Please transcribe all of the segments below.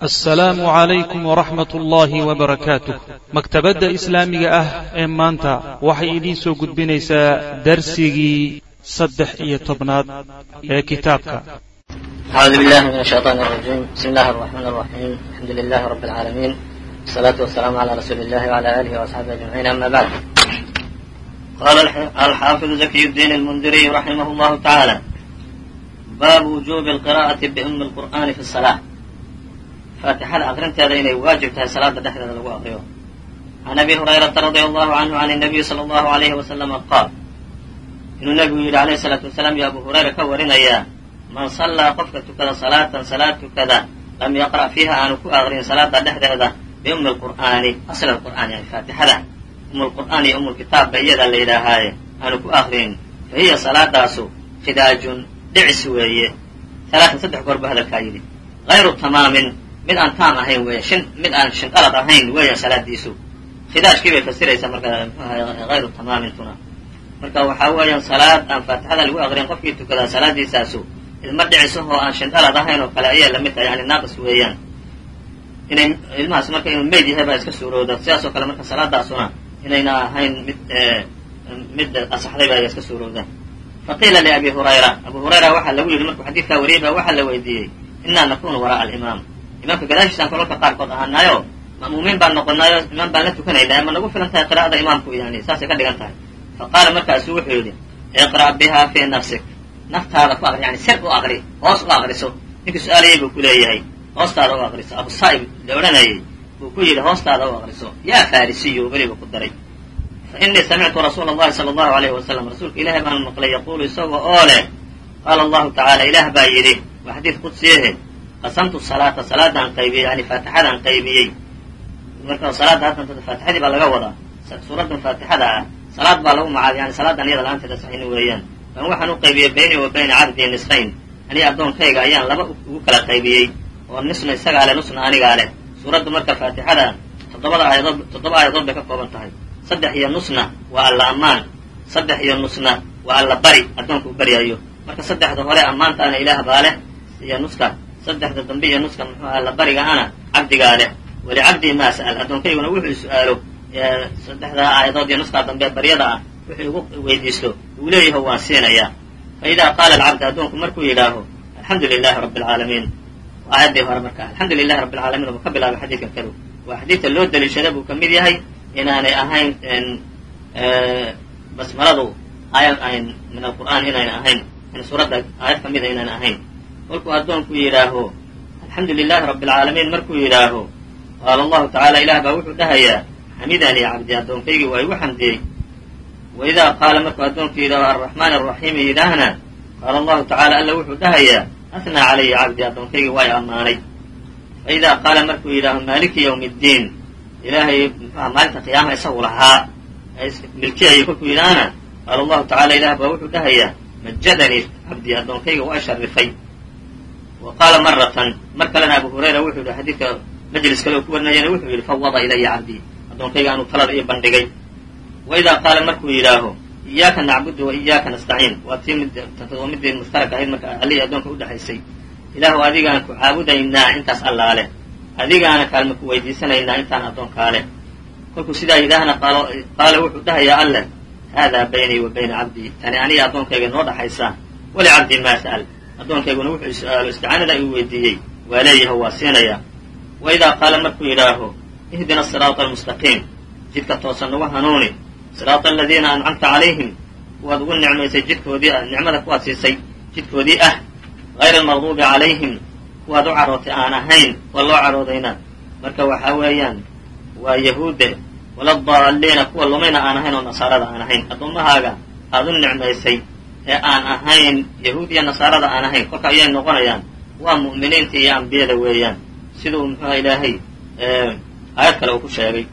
asalaamu calaykum waraxmat ullaahi wbarakaatu maktabadda islaamiga ah ee maanta waxay idiin soo gudbinaysaa darsigii saddex iyo tobnaad ee kitaabka. Acuudu billahi min ashayaan rajiim. Bismi illaahi raxmaan raxiim alxamdu lilahi rabbi alcaalamiin wasalaatu wasalaamu calaa rasuuli illahi wala aalihi waasxaabihi ajmaciin. Ama bacd qala alxaafidu zakiy diin lmundiriy raximah llahu tacaala baabu wujubi alqira'ati biumi lqur'aani fi salaa faatixada aqrinteeda inay waajib tahay salaada dhexdeeda lagu aqriyo can abi hurayrata radia allahu canhu can nabiyi sala allahu alayhi wasalama qaal inuu nebigu yidhi alayhi salaatu wasalaam yo abu hurayra ka warinayaa man sallaa qofka tukada salaatan salaad tukada lam yaqra' fiiha aanu ku aqrin salaada dhexdeeda biummi lqur'aani asl qur'aan yani faatixada umulqur'aan iyo umulkitaabba iyada la yidhaahaaye aanu ku aqrin fa hiya salaadaasu khidaajun dhicis weeye alaatan saddex goor ba hadalkaa yidhi ayru tamaamin mid aan taam ahayn shin mid aan shinqalad ahayn weya salaadiisu khidaashkii bay fasiraysaa marka hayru tamaamintuna marka waxaa weeyaan salaad aan faatixada lagu aqrin qofkii tukadaa salaadiisaasu ilma dhicisahoo aan shinqalad ahayn oo kale ayay la mid tahay yani naaqis weeyaan. Inay ilmahaas marka inuu meyd yahay baa iska suurooda sidaasoo kale marka salaadaasuna inayna ahayn mid mid asaxday baa iska suurooda. Faqiila liabi hurayra abu hurayra waxaa lagu yidhi markuu xadiidkaa wariyay ba waxaa la weydiiyey inaa nakunu wara'a alimaam imaamka gadaashiisaan kololka qaarkood ahaanaayo ma'muumiin baan noqonaayo imaam baan la tukanaynaa ma nagu filan tahay qira'ada imaamku yani saasay ka dhigan tahay fa qaala markaasu wuxuu yidhi iqra' biha fii nafsik. Naftaada ku aqri yani sir u aqri hoos u aqriso. Ninkii su'aalayay buu ku leeyahay hoostaada u aqriso. Abu saa'ib la odhanayay buu ku yidhi hoostaada u aqriso. Yaa farisiyo weliba ku daray. Fa inii samictu rasuula allahi sala allahu alayhi wasalam rasuulka ilaahay baan maqlay yaquulu isagoo oo leh qaala allahu tacaala ilaah baa yidhi waa xadiid qudsiyahe qasamtu salaata salaadaan qaybiyey yani faatixadaan qaybiyey. Marka salaadda hadda faatixadii baa laga wadaa. Suuraddan faatixada ah salaad baa lagu magacaabay yani salaadan iyada la'aanteeda weeyaan. Kan waxaan u qaybiyey bayni wa bayna cabdii nisfayn. Aniga addoonkayga ayaan laba ugu kala qaybiyey oo nisna isagaa leh nusna anigaa leh. Suuraddu marka faatixada toddobada aayadood toddoba aayadood bay ka kooban tahay. Saddex iyo nusna waa alla ammaan. Saddex iyo nusna waa alla bari addoonka u baryayo marka saddexda hore ammaantaana ilaah baa leh iyo nuska saddexda dambe iyo nuska muxuu aha la bariga ana cabdigaa leh walicabdii maa sa'al addoonkayguna wuxuu su'aalo saddexdaa aayadood iyo nuskaa dambe baryada ah wuxuu igu weydiisto uu leeyaho waan siinayaa fa idaa qaala alcabd addoonku markuu yidhaaho alxamdu lilahi rabbi alcaalamiin aayaddii hore marka alxamdu lilahi rabbi alcaalamiin buu ka bilaabay xadiidka kadu waa xadiidka loo daliishada buu ka mid yahay inaanay ahayn basmaladu aayad ayn min alqur'aan inayna ahayn suuradda aayad ka mida inayna ahayn kolkuu addoonku yidhaaho alxamdu lilahi rabbi alcaalamiin markuu yidhaaho qaala allahu tacaala ilaah baa wuxuu dhahayaa xamidanii cabdi addoonkaygii waa igu xamdiyey wa idaa qaala markuu addoonku yidhaaho arraxmaan araxiimi yidhaahna qaala allahu tacaala alla wuxuu dhahayaa ahnaa calaya cabdi addoonkaygii waa i ammaanay fa idaa qaala markuu yidhaaho maaliki yawmi ddiin ilaahay muxuha maalinta qiyaamaha isagu lahaa? Milkiyaya kolkuu yidhaahna qaala allahu tacala ilaah baa wuxuu dhahayaa majadanii cabdi addoonkayga waa sharifay wa qaala maratan mar kalena abu hurayra wuxuu yidhi xadiidka majlis kale oo ku warinayana wuxuu yidhi fawada ilaya cabdii addoonkayga anuu talada iyo bandhigay wa idaa qaala markuu yidhaaho iyaaka nacbudu wa iyaaka nastaciin waa tii waa midii mushtarak ahayd marka allihii addoonka udhexaysay ilaahu adigaan ku caabudaynaa intaas allaa leh adigaana kaalma ku weydiisanaynaa intaan addoonkaa leh kolkuu sidaa yidhaahna qaala wuxuu dhahayaa alleh haadaa baynii wa bayna cabdii tani aniga addoonkayga noo dhaxaysaa walicabdii maa sa'al addoonkayguna wuxuu su'aalo isticaanada uu weydiiyey. Waa leeyaho waa siinayaa wa idaa qaala markuu yidhaaho ihdina asiraata almustaqiim jidka toosan nagu hanuuni. Siraata aladiina ancamta calayhim. Kuwaad ugu nicmaysay jidkoodii nicmada kuwaad siisay jidkoodii ah. Hayra almaqduubi calayhim. Kuwaad u carootay aan ahayn kuwa loo caroodayna. Marka waxaa weeyaan waa yahuudde waladaalliina kuwa lumayna aan ahayn oo nasaarada aan ahayn. Addoommahaaga aad u nicmaysay ee aan ahayn yahuud iyo nasaarada aan ahayn kolka ayay noqonayaan. Waa mu'miniinta iyo ambiyada weeyaan. Siduu muxuuha ilaahay aayad kale uu ku sheegay.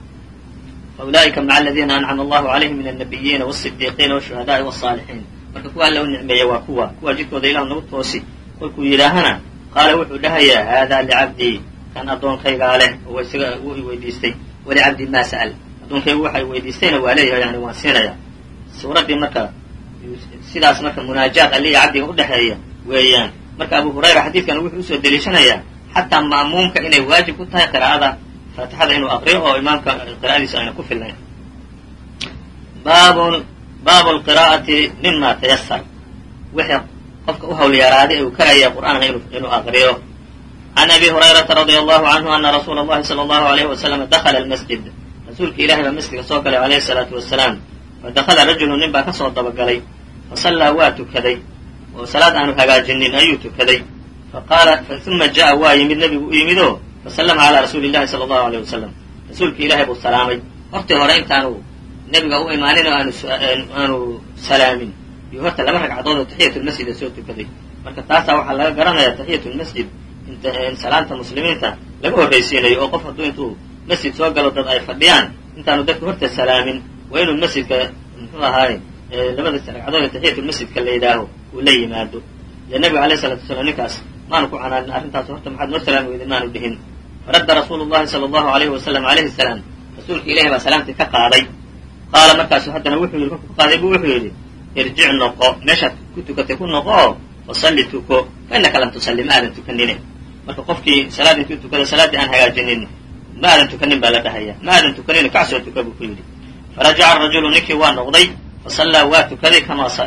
Fa ulaa'ika maca aladiina ancama allahu calayhim min annabiyiina wasidiiqiina washuhadaai wasaalixiin marka kuwa alla u nicmeeya waa kuwa kuwa jidkooda ilahu nagu toosi. Kolkuu yidhaahana qaala wuxuu dhahayaa haadaa licabdii kan addoonkaygaa leh oo isaga uu i weydiistay. Walicabdii maa sa'al. Addoonkaygu waxa i weydiistayna waa leeyahay yani waan siinayaa. Suuraddii marka sidaas marka munaajaat alliya cabdiga udhexeeya weeyaan. Marka abu hurayra xadiidkan wuxuu u soo deliishanayaa xataa ma'muumka inay waajib ku tahay qiraa'ada faatixada inuu aqriyo oo imaamka qira'adiisa ayna ku filnayn baabun baabu lqiraa'ati mima tayasar wixii qofka u hawlyaraaday uu karaya qur'aanka inuu aqriyo. Can abi hurayrata radia allahu canhu ana rasuula allahi sala allahu alayhi wasalam dakala almasjid. Rasuulka ilahay baa masjidka soo galay alayhi salaatu wasalaam fadakala rajulu nin baa ka soo dabagalay fasallaa waa tukaday oo salaad aanu hagaajinin ayuu tukaday. Faqaala uma ja'a waa yimid nebigu u yimid oo fasallama calaa rasuuli llahi sala allahu aleyh wasalam rasuulka ilaahay buu salaamay. Hortii hore intaanu nebiga u imaanin oo aanu salaamin. Iyo horta laba ragcadood oo taxiyatulmasjida soo tukaday. Marka taasaa waxaa laga garanaya taxiyatulmasjid salaanta muslimiinta laga horraysiinayo oo qof hadduu intuu masjid soo galo dad ay fadhiyaan intaanu dadka horta salaamin. Waa inuu masjidka muxuu ahaaye labada ragcadood taxiyatulmasjidka la yidhaaho uu la yimaado. Dee nebiga alayh salatu wasalaam ninkaas maanu ku canaanin arrintaas horta maxaad noo salaami weydin maanu dhihin. Faradda rasuulu llahi sala allahu alayhi wasalam alayhi salaam rasuulka ilahi baa salaamtii ka qaaday. Qaala markaasu haddana wuxuu yidhi kolku qaaday buu wuxuu yidhi irjic noqo meeshaad ku tukatay ku noqo oo wasalli tuko fa innaka lam tusalli ma aadan tukanine. Marka qofkii salaad intuu tukada salaaddii aan hagaajinin ma aadan tukanin baa la dhahaya ma aadan tukanina kacsoo tuka buu ku yidhi. Farajaca arajulu ninkii waa noqday fasallaa waa tukaday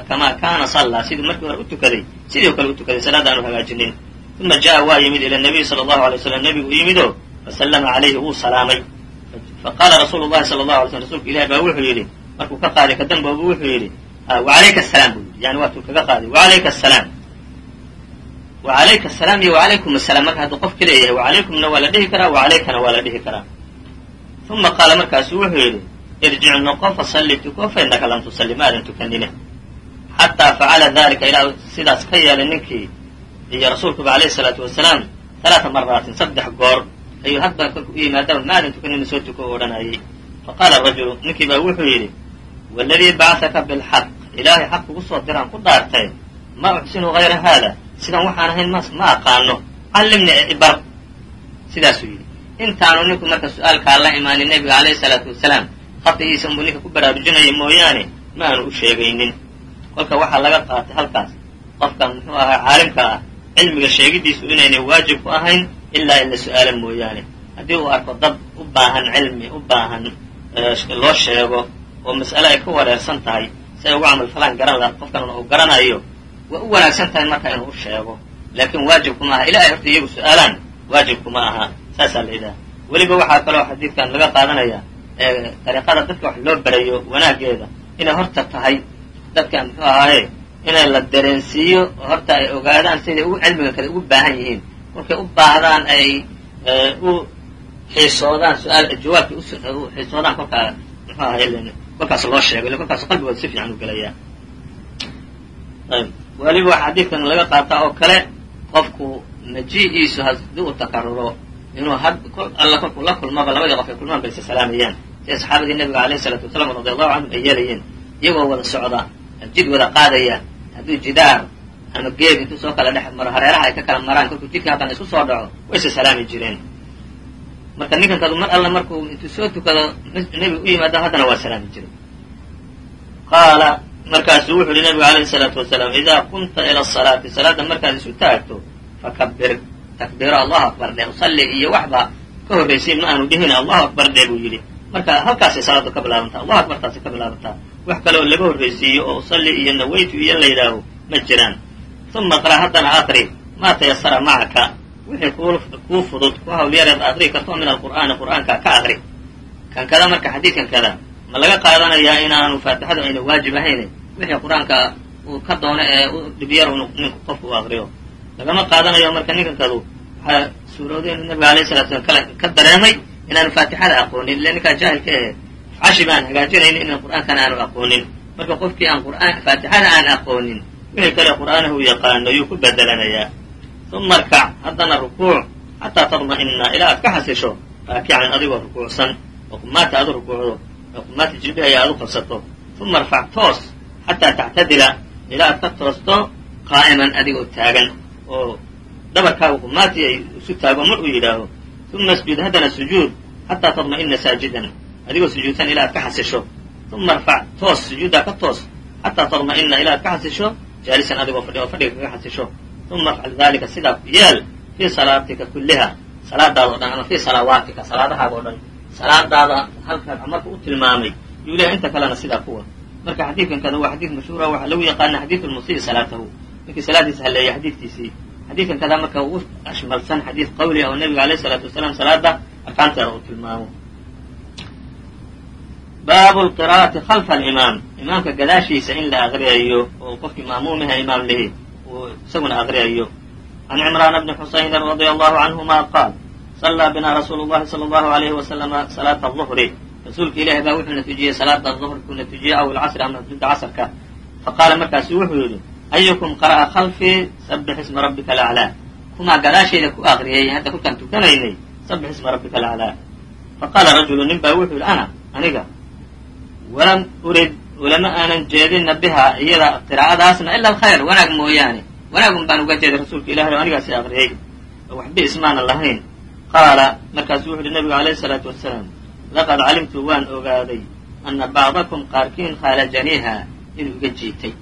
kamaa kaana sallaa. Siduu markii hore u tukaday sidii kale u tukaday salaad aanu hagaajinin. Uma ja'a waa yimid ila nabiyi sala allahu alay waslam nebigu u yimidoo fasallama calayhi wuu salaamay. Faqaala rasuulu llahi sala allahu alay slm rsulka ilahi baa wuxuu yidhi markuu ka qaaday kadamboobu wuxuu yidhi wacalayka asalaam buu yidhi. Yani waatuu kaga qaaday wacalayka asalaam wacalayka asalaam iyo wacalaykum asalaam marka hadduu qof ka leeyahay wacalaykumna waa la dhihi karaa wacalaykana waa la dhihi karaa. Uma qaala markaasu wuxuu yidhi irjic noqo fasalli tuko fa innaka lam tusalli ma aadan tukanine xataa facala dalika ilaa sidaas ka yeelay ninkii iyo rasuulkuba alayhi salaatu wasalaam halaata maraatin saddex goor ayuu hadba kolku u ma aadan tukanina soo tuko o odhanayay faqaala rajulu ninkii baa wuxuu yidhi waladii bacataka bilxaq ilaahay xaq kugu soo diraan ku dhaartay ma uxsinu hayra haada sidan waxaan ahayn ma aqaano callimni ibar sidaasuu yidhi intaanu ninku marka su'aalkaa la imaanin nebiga alayhi salaatu wasalaam khatigiisa unbuu ninka ku baraarujinaya mooyaane ma aanu u sheegaynin. Kolka waxaa laga qaatay halkaas qofka muxuu ahaa caalimka ah cilmiga sheegidiisu inaynay waajib ku ahayn ilaa in la su'aala mooyaane. Haddii uu arko dad u baahan cilmi u baahan loo sheego oo mas'ale ay ka wareersan tahay si ay ugu camal falaan garan la qofkan uu garanayo waa u wanaagsan tahay marka inuu u sheego. Laakiin waajibkuma aha. Ilahay horta iyagu su'aalaan waajibkuma aha. Saasaa la yidhaha weliba waxaa kaloo xadiidkan laga qaadanaya dariiqada dadka wax loo barayo wanaaggeeda inay horta tahay dadka muxuu ahaaye inay la dareensiiyo horta ay ogaadaan siday ugu cilmiga kale ugu baahan yihiin. Markay u baahdaan ay u xiisoodaan su'aal jawaabkii u xiisoodaan kolkaa muxuu ahaye kolkaas loo sheego illa kolkaas qalbigooda si fiican u gelaya ayb weliba waxa xadiidkan laga qaataa oo kale qofku maji-iisu haddii uu takaruro inuu alla kolkuu la kulmaba labadii qof ay kulmaan bay salaamayaan sida saxaabadii nabiga alayhi salaatu wasalaam radi allahu canhum ay yeelayeen iyagoo wada socda jid wada qaadaya hadduu jidaar ama geed intuu soo kala dhex maro hareeraha ay ka kala maraan kolkuu jidkii haddana isku soo dhaco way isa salaami jireen. Marka ninkankadu mar alla markuu intuu soo tukado nebiga u yimaado haddana waa salaami jiray. Qaala markaasuu wuxu uhi nabigu alayhi salaatu wasalaam idaa qumta ila asalaati salaadda markaad isu taagto fakabir takbiiro allahu akbar dheh usalli iyo waxba ka horraysiin ma aanu dhihin allahu akbar dheh buu yidhi marka halkaasay salaaddu ka bilaabantaa. Allahu akbartaasay ka bilaabantaa. Wax kale oo laga horraysiiyo oo usalli iyo nawaytu iyo la yidhaaho ma jiraan. Uma qra haddana aqri maa tayasara macaka wixii kuu fudud ku hawlyareed aqri karto min alqur'aani qur'aanka ka aqri kan kada marka xadiidkan kada ma laga qaadanayaa inaanu faatixadu ayna waajib ahayn wixii qur'aanka uu ka doono ee dhibyar ninku qofku u aqriyo lagama qaadanayo marka ninkankadu waxaa suurooday inuu nabiga alayh salatu slam ka dareemay inaanu faatixada aqoonin ille ninkaa jaahilka ahe cashi baan hagaajinaynin inaan qur'aankana aanu aqoonin. Marka qofkii aan qur'aan faatixada aan aqoonin wixii kale qur'aanahu yaqaano yuu ku bedelanayaa uma arkac haddana rukuuc xataa tadma'ina ilaa aad ka xasisho raakican adigoo rukuucsan oo qumaata aad rukuucdo oo qumaata jilbihaya aad u qabsato. Uma arfac toos xataa tactadila ilaa aad ka toosto qaa'iman adigoo taagan oo dhabarkaagu qumaati ay isu taago mar uu yidhaaho uma asjud haddana sujuud xataa tadma'ina saajidan adigoo sujuudsan ilaa aad ka xasisho uma arfac toos sujuuddaa ka toos xataa tadma'ina ilaa aad ka xasisho jaalisan adigoo fadhi oo fadhiga kaga xasisho uma afcal dalika sidaa yeel fii salaatika kulliha salaadaada o dhan ama fii salawaatika salaadahaaga o dhan salaadaada halkaa marka u tilmaamay yuu lehay inta kalena sidaa kuwa marka xadiidkan kada waa xadiid mashhuura waxaa lagu yaqaana xadiid lmusii salaatahu ninkii salaadiisa haleeyay xadiidkiisii xadiidkan kada marka ugu ashmalsan xadiid qawli oo nabiga alayh isalaatu wasalaam salaada arkaanteeda uu tilmaamo baabu lqira'ati khalfa alimaam imaamka gadaashiisa in la aqriyayo oo qofkii ma'muumiha imaam lihi uu isaguna aqriyayo can cimraana bni xusaynin radia allahu canhuma qaal sallaa bina rasuulu llahi sala allahu alayhi wasalama salaata aduhri rasuulka ilahi baa wuxuuna tujiyey salaada duhrkuuna tujiyey aw alcasri ama midda casrka faqaala markaasu wuxuu yidhi ayukum qara'a khalfii sabbix isma rabbika alaclaa kumaa gadaashayda ku aqriyay hadda kolkaan tukanaynay sabbix isma rabbika alaclaa faqaala rajulu nin baa wuxuu yidhi ana aniga walam urid ulama aanan jeedinna biha iyada qiraa'adaasna ila alkhayr wanaag mooyaane wanaagun baan uga jeeday rasuulka ilahi oo anigaasi aqriyey oo waxba ismaanan lahayn qaala markaasuu wuxu uhi nabigu alayhi isalaatu wasalaam laqad calimtu waan ogaaday ana bacdakum qaarkiin khaalajaniiha inuu iga jiitay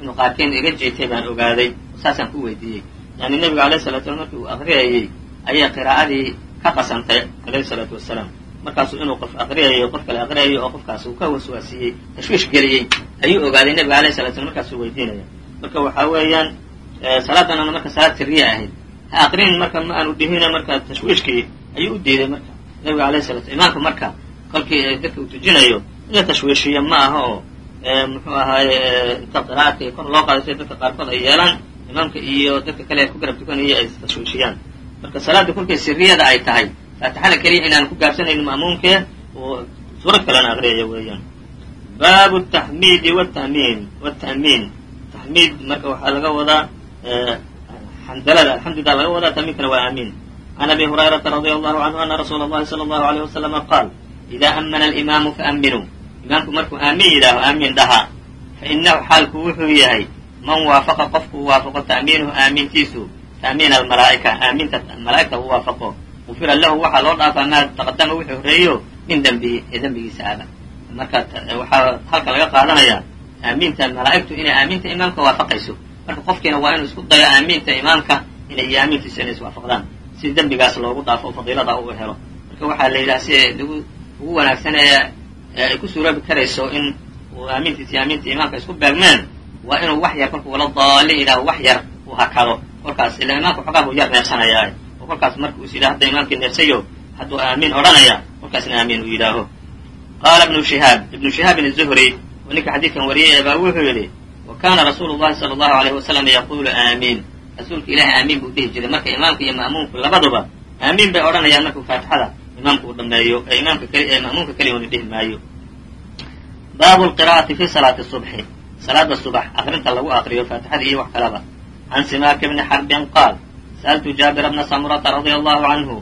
inuu qaarkiin iga jiitay baan ogaaday saasaan ku weydiiyey yani nebigu alayh salatu slam markii uu aqriyayey ayay qiraa'adii ka qasantay alayhi salaatu wasalaam markaasuu inuu qof aqriyayo qof kale aqriyayo oo qofkaas uu ka waswaasiyey tashwiish geliyey ayuu ogaaday nebiga alayh salatu slam markaasuu weydiinaya marka waxaa weeyaan salaadanana marka salaad siriya ahayd ha aqrin marka ma aanu dhihina marka tashwiishkii ayuu u diiday marka nabiga alayh sala slam imaamka marka kolkii dadka uu tujinayo in la tashwiishiyo ma aha oo muxuu ahaaye inta qira'aadka kor loo qaado sida dadka qaarkood ay yeelaan imaamka iyo dadka kale ku garab tukanaya ay tashwiishiyaan marka salaadda kolkay siriyada ay tahay faatixada keliya inaan ku gaabsanayno ma'muumkee oo suurad kalena aqriyaya weeyaan. Baabu taxmiidi wtamiin wta'miin taxmiid marka waxaa laga wadaa xamdalada alxamdulilah laga wadaa tamiinkana waa aamiin. Can abi hurayrata radia allahu canhu ana rasuula اllahi salى allahu alayh wasalama qaal ida amana alimaamu faaminuu imaamku markuu aamin yidhaaho aamin dhaha. Fainahu xaalku wuxuu yahay man waafaqa qofku waafaqo ta'miinuhu aamintiisu ta'miin almalaa'ika aaminta malaa'igta u waafaqo. Gufira lahu waxaa loo dhaafaa maa taqadama wixii horreeyo min dembihi ee dembigiisa aada. Marka waxaa halka laga qaadanayaa aamiinta malaa'igtu inay aaminta imaamka waafaqayso. Marka qofkiina waa inuu isku dayo aamiinta imaamka inay iyo aamintiisa inay iswaafaqdaan si dembigaas loogu dhaafo fadiilada u helo. Marka waxaa la yidhaha si lagu ugu wanaagsan ee ay ku suuroobi karayso in uu aamintiisa iyo aaminta imaamka isku beegmeen waa inuu wax yar kolku wala daalin yidhaho wax yar uu hakado. Kolkaas ila imaamka xoogaa buu yar neefsanayaa oo kolkaas marka uu is yidhaha hadda imaamkii neefsayo hadduu aamiin odhanaya kolkaasna aamiin uu yidhaaho. Qaala ibnu shihaab ibnu shihaabin zuhri oo ninka xadiidkan wariyay baa wuxuu yidhi wa kaana rasuulu llahi sala allahu alayh wasalam yaquulu aamiin rasuulka ilahi aamiin buu dhihi jiray. Marka imaamka iyo ma'muumku labaduba aamiin bay odhanayaan markuu faatixada imaamku uu dhameeyo ee imaamka keli ma'muumka keligoona dhihi maayo. Baabu lqira'ati fi salaati subxi salaada subax aqrinta lagu aqriyo faatixada iyo wax kalaba. Can simaaki bni xarbin qaal sa'altu jaabira bna samurata radia allahu canhu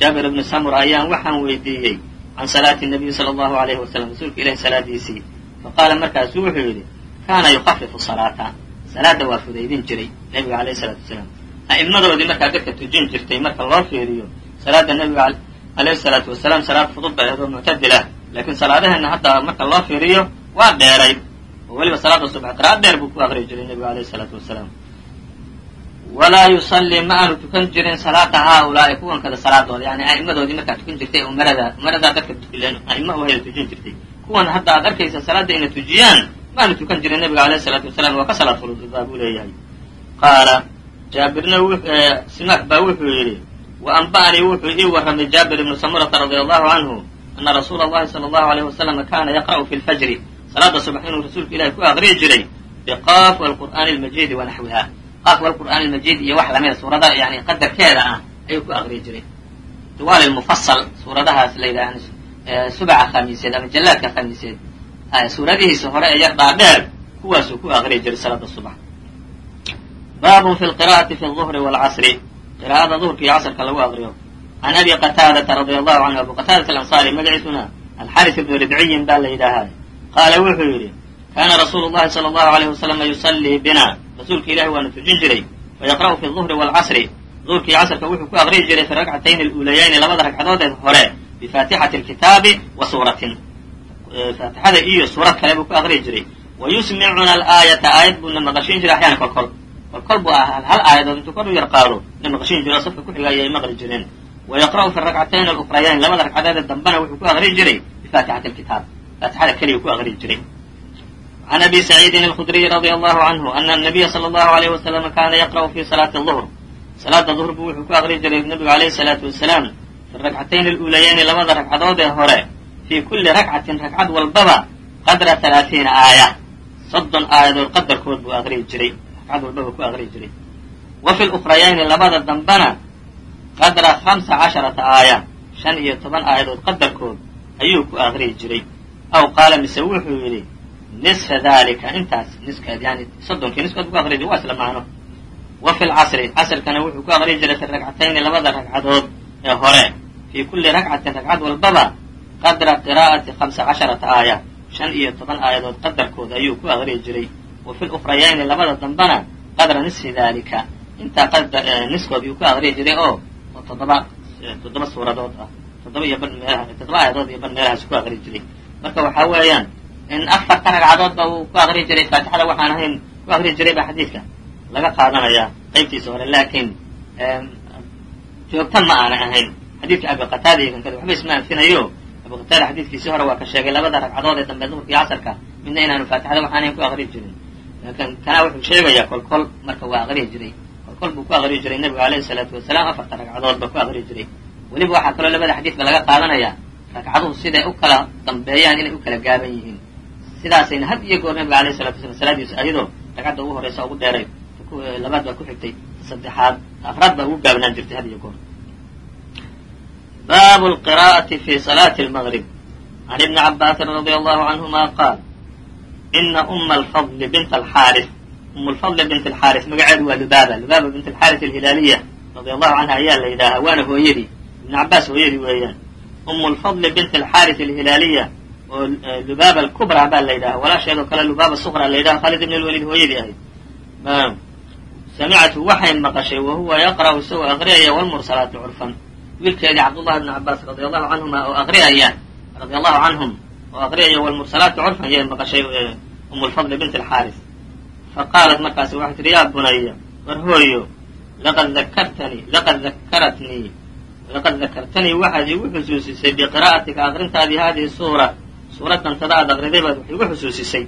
jaabir ibni samura ayaan waxaan weydiiyey can salaati nabiyi sala allahu alayhi wasalam rasuulka ilahi salaadiisii. Faqaala markaasu wuxuu yidhi kaana yukafifu salaata. Salaada waa fudaydin jiray nebiga alayhi salaatu wasalaam a'immadoodii markaa dadka tujin jirtay marka loo fiiriyo salaada nebiga alayhi salaatu wasalaam salaad fudud bay ahayd oo muctadilah laakiin salaadaheenna hadda marka loo fiiriyo waa dheerayd oo weliba salaada subax qira'a dheer buu ku aqriyi jiray nebiga alayhi salaatu wasalaam walaa yusallii ma aanu tukan jirin salaata haaulaa'i kuwan kada salaadooda yani a'immadoodii markaa tukan jirtay umarada umaradaa dadka a'imma u hayda tujin jirtay. Kuwan hadda aad arkaysa salaadda inay tujiyaan maanu tukan jirin nebiga alayhi salaatu wasalaam waa ka salaad fudud baa buu leeyahay. Qaala jaabirna simaak baa wuxuu yidhi wa anba'anii wuxuu ii warramay jaabir ibnu samurata radia allahu canhu ana rasuula allahi sala allahu alayh wasalama kaana yaqra'u fi lfajri salaada subax inuu rasuulka ilahi ku aqriyi jiray biqaaf walqur'aani almajiidi wa naxwiha qaaf walqur'aani almajiid iyo wax lamida suurada yani qadarkeeda ah ayuu ku aqriyi jiray diwaal lmufasal suuradahaas la yidhaha subaca khamiiseed ama jallaadka khamiiseed suuradihiisa hore ee yar dhaadheer kuwaasuu ku aqriyi jiray salaada subax baabun fi lqira'ati fi duhri waalcasri qiraa'ada duhurka iyo lagu aqriyo can abi qataadata radia allahu canhu abu qataadat alansaari magaciisuna alxaris ibnu ribciyin baa la yidhaahaa qaala wuxuu yidhi kaana rasuulu llahi sala allahu alayh wasalama yusallii bina. Rasuulka ilahi waana tujin jiray wayaqra'u fi duhri waalcasri duhurka iyo casrka wuxuu ku aqriyi jiray fi ragcatayni aluulayayni labada ragcadoodeed hore bifaatixati alkitaabi wa suuratin faatixada iyo suurad kale buu ku aqriyi jiray wa yusmicuna alaayata aayad buuna maqashin jiray axyaana kolkol kol kol buu ah hal aayadood intuu kor u yar qaado na maqshin jiro safka kuxiga ayay maqli jireen. Wayaqra'u fi rakcatayn alukrayayn labada ragcadeeda dambena wuxuu ku aqrin jiray bifaatixati lkitaab faatixada keliya ku aqrin jiray. Can abi saciidin alkhudriy radia allahu canhu ana anabiya sala allahu alayh wasalama kaana yaqra'u fi salaati duhr salaada duhr buu wuxuu ku aqrin jiray nabigu alayhi salaatu wasalaam fi rakcatayn aluulayayni labada ragcadood ee hore fii kulli rakcatin ragcad walbaba qadra talaatiina aaya. Soddon aayadood qadarkood buu aqriyi jiray ragcad walbaba ku aqriyi jiray. Wa fi lukrayayni labada dambana qadra hamsa casharata aaya shan iyo toban aayadood qadarkood ayuu ku aqriyi jiray. Aw qaala mise wuxuu yidhi nisfa dalika intaas niskeed yani soddonkii niskood ku aqriyi jiray waa isla macno. Wa fi lcasri casrkana wuxuu ku aqriyi jiray fi ragcatayni labada ragcadood ee hore fii kulli ragcatin ragcad walbaba qadra qiraa'ati hamsa casharata aaya shan iyo toban aayadood qadarkood ayuu ku aqriyi jiray wa fi lukrayayni labada dambana qadra nisfi dalika intaa niskood ayuu ku aqriyi jiray oo oo toddoba suuradood ah toddoba iyo bar meelaha toddoba aayadood iyo bar meelahaas ku aqriyi jiray marka waxaa weeyaan in afarta ragcadoodba uu ku aqriyi jiray faatixada waxaan ahayn ku aqriyi jiray baa xadiidka laga qaadanayaa qaybtiisa hore laakiin joogta ma aanay ahayn xadiidka abi qataada iyo kankada waxba isma anfinayo abu qataada xadiidkiisii hore waa ka sheegay labada ragcadood ee dambe duhurka iyo casarka midna inaanu faatixada waxaan ahayn ku aqriyi jirin laakin kana wuxuu sheegayaa kol marka waa aqriyi jiray. Kol kol buu ku aqriyi jiray nebigu alayhi salaatu wasalaam afarta ragcadoodba ku aqriyi jiray. Weliba waxaa kaloo labada xadiidba laga qaadanayaa ragcaduhu siday u kala dambeeyaan inay u kala gaaban yihiin. Sidaasayna had iyo goor nabiga alayhi salatu wasalaam salaadiisu ayadoo ragcadda ugu horeysa ugu dheeray labaad baa ku xigtay saddexaad afraad baa ugu gaabnaan jirtay had iyo goor. Bab lqira'ati fi salaati lmgrib can ibni cabaasin radia allahu canhuma qaal ina uma alfadli bint alxaaris um lfadli bint alxaaris magaceedu waa lubaaba lubaaba bint alxaaris alhilaaliya radia allahu canha ayaa la yidhaahaa waana hooyadii ibn cabaas hooyadii weeyaan um lfadli bint alxaaris alhilaaliya oo lubaaba alkubraa baa la yidhaha walaasheedoo kale lubaaba sukra la yidhaha khalid ibn lwalid hooyadii ahayd samicatu waxay maqashay wa huwa yaqra'u isagoo aqriyaya wlmursalaati curfan wiilkeedii cabdullahi bni cabaas radia allahu canhuma oo aqriyaya radia allahu canhum oo aqriyaya wlmursalaati curfan yay maqashay um lfadli bint alxaaris faqaalat markaasi waxay tihi yaa bunaya war hooyo laqad dakartanii laqad dakaratnii laqad dakartanii waxaad igu xusuusisay biqiraa'atika aqrintaadii hadihi suura suuraddantada aad aqriday baad wax igu xusuusisay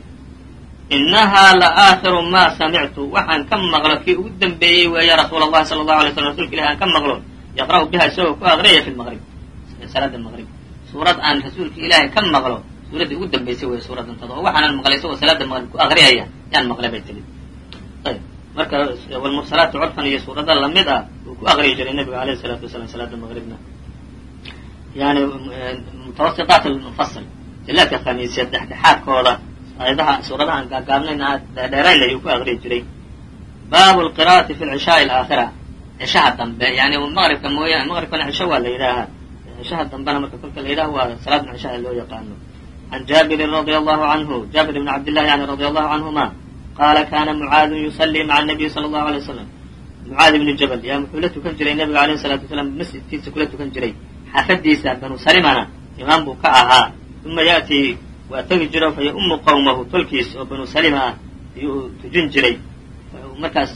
inahaa la aakhiru maa samictu waxaan ka maqlo kii ugu dambeeyey weeye rasuula allahi sala allahu alay slam rsulka ilahi aan ka maqlo yaqra'u biha isagoo ku aqriyaya fi lmaqrib salaada maqrib suurad aan rasuulka ilaahay ka maqlo suuraddii ugu dambaysay weeye suuraddantada oo waxaanan maqlay isagoo salaada maqrib ku aqriyaya yaan maqlay bay tiri ayb marka walmursalaatu curfan iyo suurada la mid ah uu ku aqriyi jiray nabiga alayhi salaatu wasalaam salaada maqribna yani mutawasiqaat lmufasal jilaadka khamiisya dhexdhexaadkooda ayadaha suuradahaan gaagaabnayn dheerayn ayuu ku aqriyi jiray. Baabu lqira'ati fi lcishaai alaakhira. Cishaha dambe yani maqribka mooyaane maqribkana cisho waa la yidhaahaa. Cishaha dambena marka kolka la yidhaha waa salaadna cishaha loo yaqaano can jaabirin radia allahu canhu jaabir ibni cabdillahi yani radia allahu canhuma qaala kana mucaadun yusallii maca anabiyi sala allahu alay wasalam mucaad ibni jabal yaa muxuu la tukan jiray nabiga alayhi salatu wasalaam masjidkiisa kula tukan jiray xaafadiisa banu salimana imaam buu ka ahaa uma ya'tii waa tegi jiro fa yaumu qawmahu tolkiis oo banu salima ah ayuu tujin jiray markaas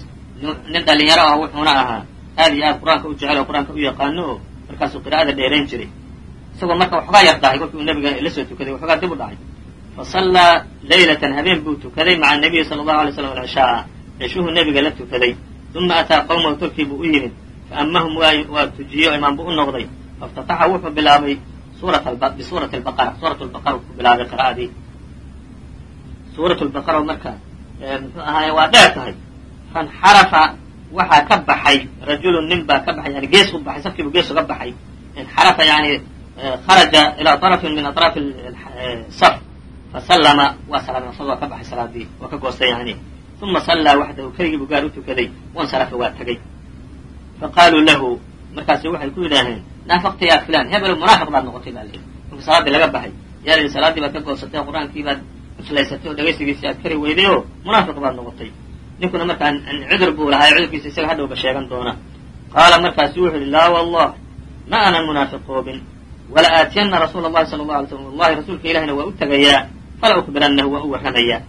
nin dhalinyaro ah wuxuuna ahaa aad iyo aad qur'aanka u jecel oo qur'aanka u yaqaano oo markaasuu qira'ada dheerayn jiray isagoo marka waxoogaa yar dahay kolkii uu nabiga la soo tukaday waxoogaa dib u dhacay. Fa sallaa laylatan habeen buu tukaday maca anabiyi sala allahu alay slam alcishaaa cishuhu nebiga la tukaday. Uma ataa qawmahu tolkii buu u yimid. Fa amahum waa tujiyo imaam buu u noqday. Faاftataxa wuxuu bilaabay bisuurati albaqara suurat lbaqara ku bilaabay qira'adii suurat lbaqara marka muxuu ahaay waa dheer tahay. Faاnxarafa waxaa ka baxay rajulun nin baa ka baxay yani gees u baxay safkiibu gees uga baxay. Inxarafa yani kharaja ilaa طarafin min aطraafi saf fasallama waa salaamay asad waa ka baxay salaadii waa ka goostay yani uma sallaa waxdahu keligii buu gaar u tukaday wansarafa waa tegey faqaaluu lahu markaasu waxay ku yidhaaheen naafaqta ya fulan hebel munaafiq baad noqotay baa layidhi marka salaaddii laga baxay yaa la yidhi salaaddii baad ka goosatay o qur'aankii baad cuslaysatay oo dhegaysigiisii aad kari weyday oo munaafiq baad noqotay ninkuna markaa cudur buu lahaa cudurkiisa isaga hadhowba sheegan doona qaala markaasu wuxuu yihi laa wallah ma anan munaafiqoobin wala aatiyana rasuula allahi sala allahu alay slam wallahi rasuulka ilahina waa u tegayaa fala ukbirannahu waa u warramayaa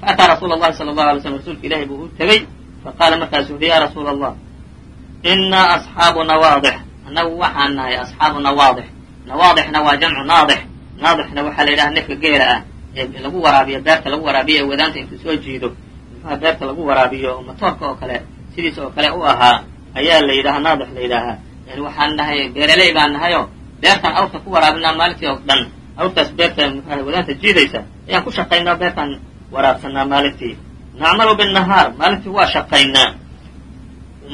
faataa rasuula allahi sala allahu alay slam rasuulka ilahi buu u tegey faqaala markaasu wuxu ya rasuula allah inaa asxaabu nawaadix annagu waxaan nahay asxaabu nawaadix nawaadixna waa jamcu naadix naadixna waxaa la yidhaha neefka geela ah ee lagu waraabiyo beerta lagu waraabiyo ee wadaanta intuu soo jiido muxuha beerta lagu waraabiyo oo matoorka oo kale sidiisa oo kale u ahaa ayaa la yidhahaa naadix la yidhaahaa yani waxaan nahay beeraley baan nahayo beertaan awrta ku waraabinaa maalintii oo dhan. Awrtaas beerta muxuaha wadaanta jiidaysa ayaan ku shaqaynaa beertaan waraabsanaa maalintii. Nacmalu binnahaar maalintii waa shaqaynaa.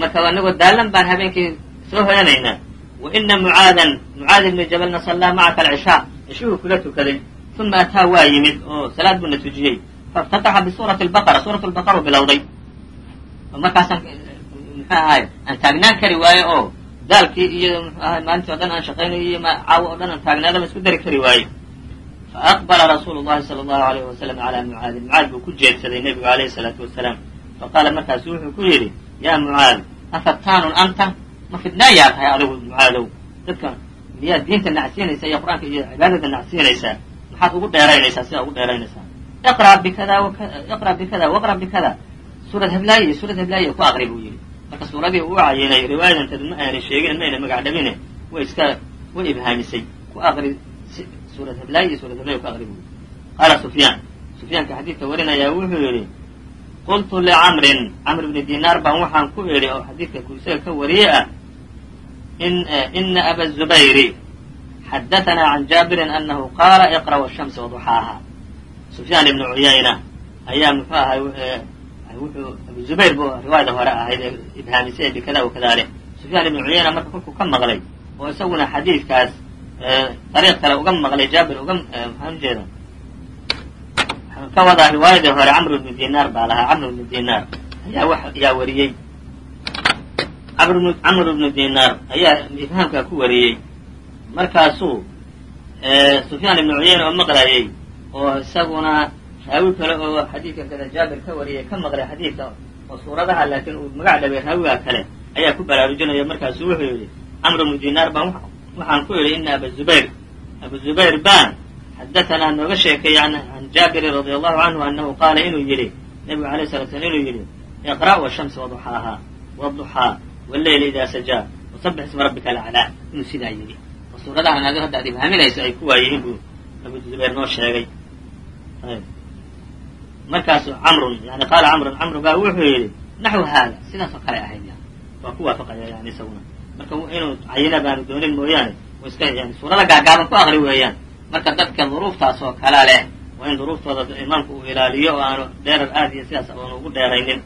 Marka anagoo daalan baan habeenkii soo hoyanaynaa wa ina mucaadan mucaad ibni jabalna sallaa macaka alcishaa cishihuu kula tukaday uma ataa waa yimid oo salaad buuna tujiyey. Faاftataxa bisuurati albaqara suurat lbaqara bilowday. Markaasaan muxuu ahaay aan taagnaan kari waayo oo daalkii iyo muxuu ahay maalintii o dhan aan shaqaynayo iyo caawo o dhan aan taagnaada la isku dari kari waaye faaqbala rasuulu llahi sala allahu alayhi wasalam calaa mucaadin. Mucaad buu ku jeedsaday nebigu alayhi salaatu wasalaam faqaala markaasu wuxuu ku yidhi yaa mucaad afattaanun anta? Ma fidnaayaa tahay adigu mucaadow. Dadka miyaad diinta nacsiinaysaa iyo qur'aanka iyo cibaadada nacsiinaysaa maxaad ugu dheeraynaysaa sidaa ugu dheeraynaysaa? Iqra' bikada iqra' bikada waqra' bikada suurad heblaaye iyo suurad heblaaye ku aqri buu yidhi marka suuradii uu cayinay riwaayadanteedu ma aanay sheegin mayna magac dhabine way iska way ibhaamisay. Ku aqri suurad heblaaye iyo suurad heblaaye ku aqri yidhi qaala sufyaan sufyaanka xadiidka warinayaa wuxuu yidhi qultu licamrin camr bni dinaar baan waxaan ku idhi oo xadiidka ku isaga ka wariye ah ina aba zubayri xadatanaa can jaabirin anahu qaala iqra' washamsi waduxaaha sufyaan ibnu cuyayna ayaa muxuu ahay wuxuu abu zubayr bu riwaayada hore ahayd ee ibhaamisay bikada wakada leh sufyaan ibnu cuyayna marka kolkuu ka maqlay oo isaguna xadiidkaas dariiq kale uga maqlay jaabir uga maxaan ujeeda ka wadaa riwaayadii hore camr ibnu dinaar baa lahaa camr ibnu dinaar ayaa wax ayaa wariyey. Camr ibnu dinaar ayaa ifhaamkaa ku wariyey. Markaasuu sufyaan ibnu cuyayna oo maqlayay oo isaguna raawi kale oo xadiidkan kada jaabir ka wariyay ka maqlay xadiidka oo suuradaha laakiin uu magac dhabay raawigaa kale ayaa ku baraarujinaya markaasu wuxuu yidhi camr ibnu dinaar baan waxaan ku idhi ina aba zubayr abu zubayr baan xadatanaa nooga sheekeeyey can jaabirin radia allahu canhu anahu qaala inuu yidhi nebigu alay sala slam inuu yidhi iqra' washamsi waduxaaha waduxaa walleyli idaa sajaa wasabix isma rabbika alaclaa inuu sidaa yidhi. Oo suuradahan adi hadda ad ibhaaminayso ay ku waayihiin buu abu zubayr noo sheegay markaasu camrun yani qaala camrun camru baa wuxuu yidhi naxwu haada sidaas oo kale ahayd waa ku waafaqaya yani isaguna. Marka inuu cayina baanu doonin mooyaane iska yani suurada gaagaaban ku aqri weeyaan. Marka dadka duruuftaas oo kala leh waa in duruuftooda imaamku uu ilaaliyo oo aanu dheerar aad iyo sidaas oonu ugu dheeraynin.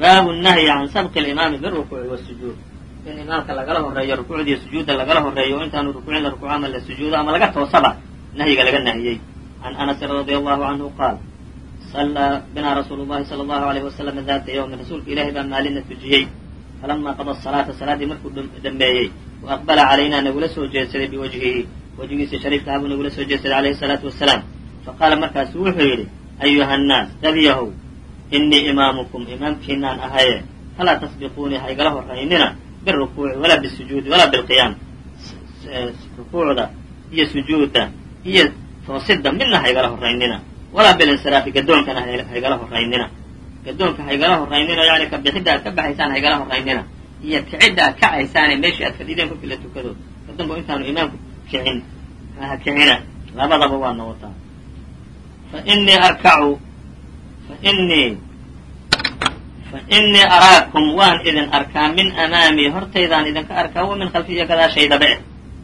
Baabu nahyi can sabqi alimaami birukuuci wasujuud in imaamka lagala horeeyo rukuucdiiyo sujuudda lagala horeeyo intaanu rukuucin la rukuuco ama la sujuudo ama laga toosaba nahyiga laga nahiyey. Can anasin radia allahu canhu qaal sallaa binaa rasuulu llahi sala allahu alayh wasalama daata yawmin rasuulka ilaahay baa maalina tujiyey falama qada salaata salaaddii markuu dhameeyey wa aqbala calaynaa nagula soo jeedsaday biwajhihi wajigiisa shariifkaha buu nagula soo jeedsaday alayhi salaatu wasalaam faqaala markaasu wuxuu yidhi ayuha annaas dadyahow inii imaamukum imaamkiinaan ahaye falaa tasbiquunii ha igala horaynina birukuuci walaa bisujuudi walaa bilqiyaam rukuucda iyo sujuudda iyo toosidda midna ha igala horaynina walaa bilinsiraafi gadoonkana ha igala horaynina gadoonka ha igala horaynina yani ka bixidda aad ka baxaysaan ha igala horaynina iyo kicidda aad kacaysaane meeshii aad fadhideen kolkii la tukado. Kadamba intaanu imaamku kicin ha kicina. Labadaba waa noqotaa. Fa inii arkacu fa inii fa inii araakum waan idin arkaa min amaamii hortaydaan idinka arkaa wa min khalfiya gadaashaydaba.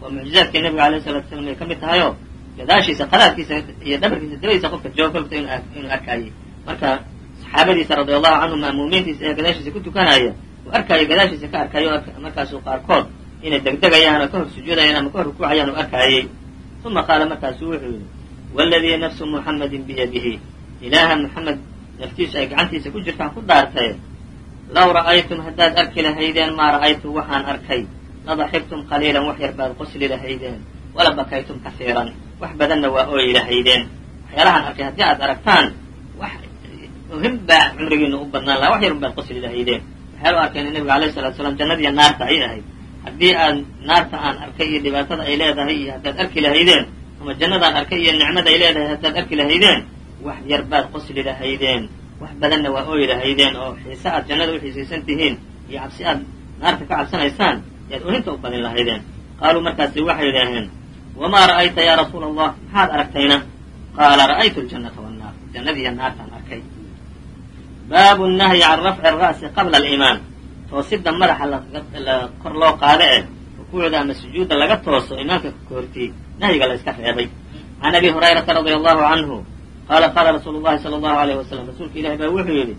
Waa mucjizaadkii nabiga alayh salatu slam ay ka mid tahayoo gadaashiisa qadaadkiisa iyo dhabarkiisa dabadiisa qofka jooga kolkata inuu arkaayey marka saxaabadiisa radia allahu canhu ma'muumiintiisa ee gadaashiisa ku tukanaya uu arkaayo gadaashiisa ka arkaayo markaasuu qaarkood inay degdegayaan oo ka hor sujuudayaan ama ka hor rukuucayaan uu arkaayey. Uma qaala markaasu wuxuu yidhi waladii nafsu muxammadin biyadihi. Ilaaha muxamed naftiisu ay gacantiisa ku jirtaan ku dhaartaye law ra'aytum haddaad arki lahaydeen maa ra'aytu waxaan arkay. Ladaxigtum qaliilan wax yar baad qosli lahaydeen. Wala bakaytum kahiiran wax badanna waa ooyi lahaydeen waxyaalahaan arkay haddii aad aragtaan wax muhiim baa cumrigiina u badnaan laha wax yar un baad qosli lahaydeen waxyaala u arkeen nabiga alayh salatu salaam jannadiiyo naarta ay ahayd. Haddii aad naarta aan arkay iyo dhibaatada ay leedahay iyo haddaad arki lahaydeen ama jannadaan arkay iyo nicmada ay leedahay haddaad arki lahaydeen wax yar baad qosli lahaydeen wax badanna waa ooyi lahaydeen oo xiise aad jannada u xiisaysan tihiin iyo cabsi aad naarta ka cabsanaysaan yaad ohinta u badin lahaydeen qaaluu markaasi waxay yidhaaheen wamaa ra'ayta yaa rasuula allah maxaad aragtayna qaala ra'aytu ljannata wannaar jannadiiyo naartaan arkay baabu nahyi can rafci ara'si qabla aliimaan toosida madaxa kor loo qaado eh rukuucda ama sujuudda laga tooso imaamka kahortii nahyiga la iska reebay can abi hurayrata radia allahu canhu qaala qaala rasuulu llahi sala allahu alayh wasalam rasuulka ilahi baa wuxuu yidhi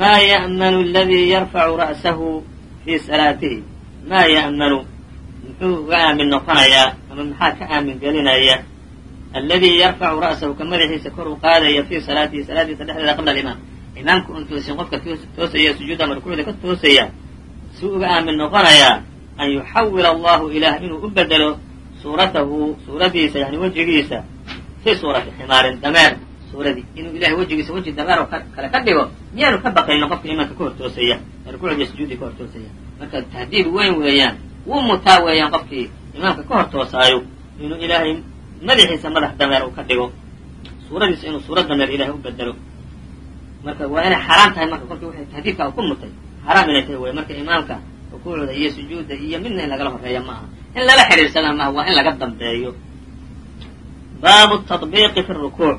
maa ya'manu aladii yarfacu ra'sahu fii salaatihi maa ya'manu muxuu uga aamin noqonayaa ama maxaa ka aamin gelinaya alladii yarfacu ra'sahu ka madaxiisa kor u qaadaya fii salaatihi salaadiisa dhexdeeda qabla alimaam. Imaamka un qofka toosaya sujuudda ama rukuucda ka toosaya suu uga aamin noqonayaa an yuxawil allahu ilaah inuu u bedelo suuratahu suuradiisa yani wejigiisa fii suurati ximaarin dameer. Suuradii inuu ilahay wejigiisa weji dameer oo kale ka dhigo miyaanu ka baqayno qofka imaamka ka hor toosaya rukuucdiiyo sujuuddii ka hor toosaya. Marka tahdiid weyn weeyaan wuu mutaa weeyaan qofkii imaamka ka hor toosaayo inuu ilaahay madaxiisa madax dameer uu ka dhigo suuradiisa inuu suurad dameer ilahay u bedelo marka waa inay xaaraan tahay marka kolkii waxay tahdiidka ku mutay xaraam inay tahay wey marka imaamka rukuucda iyo sujuudda iyo midna in lagala horreeya ma aha in lala xidhiirsadaa maaha waa in laga dambeeyo. Baabu tabiiqi fi rukuuc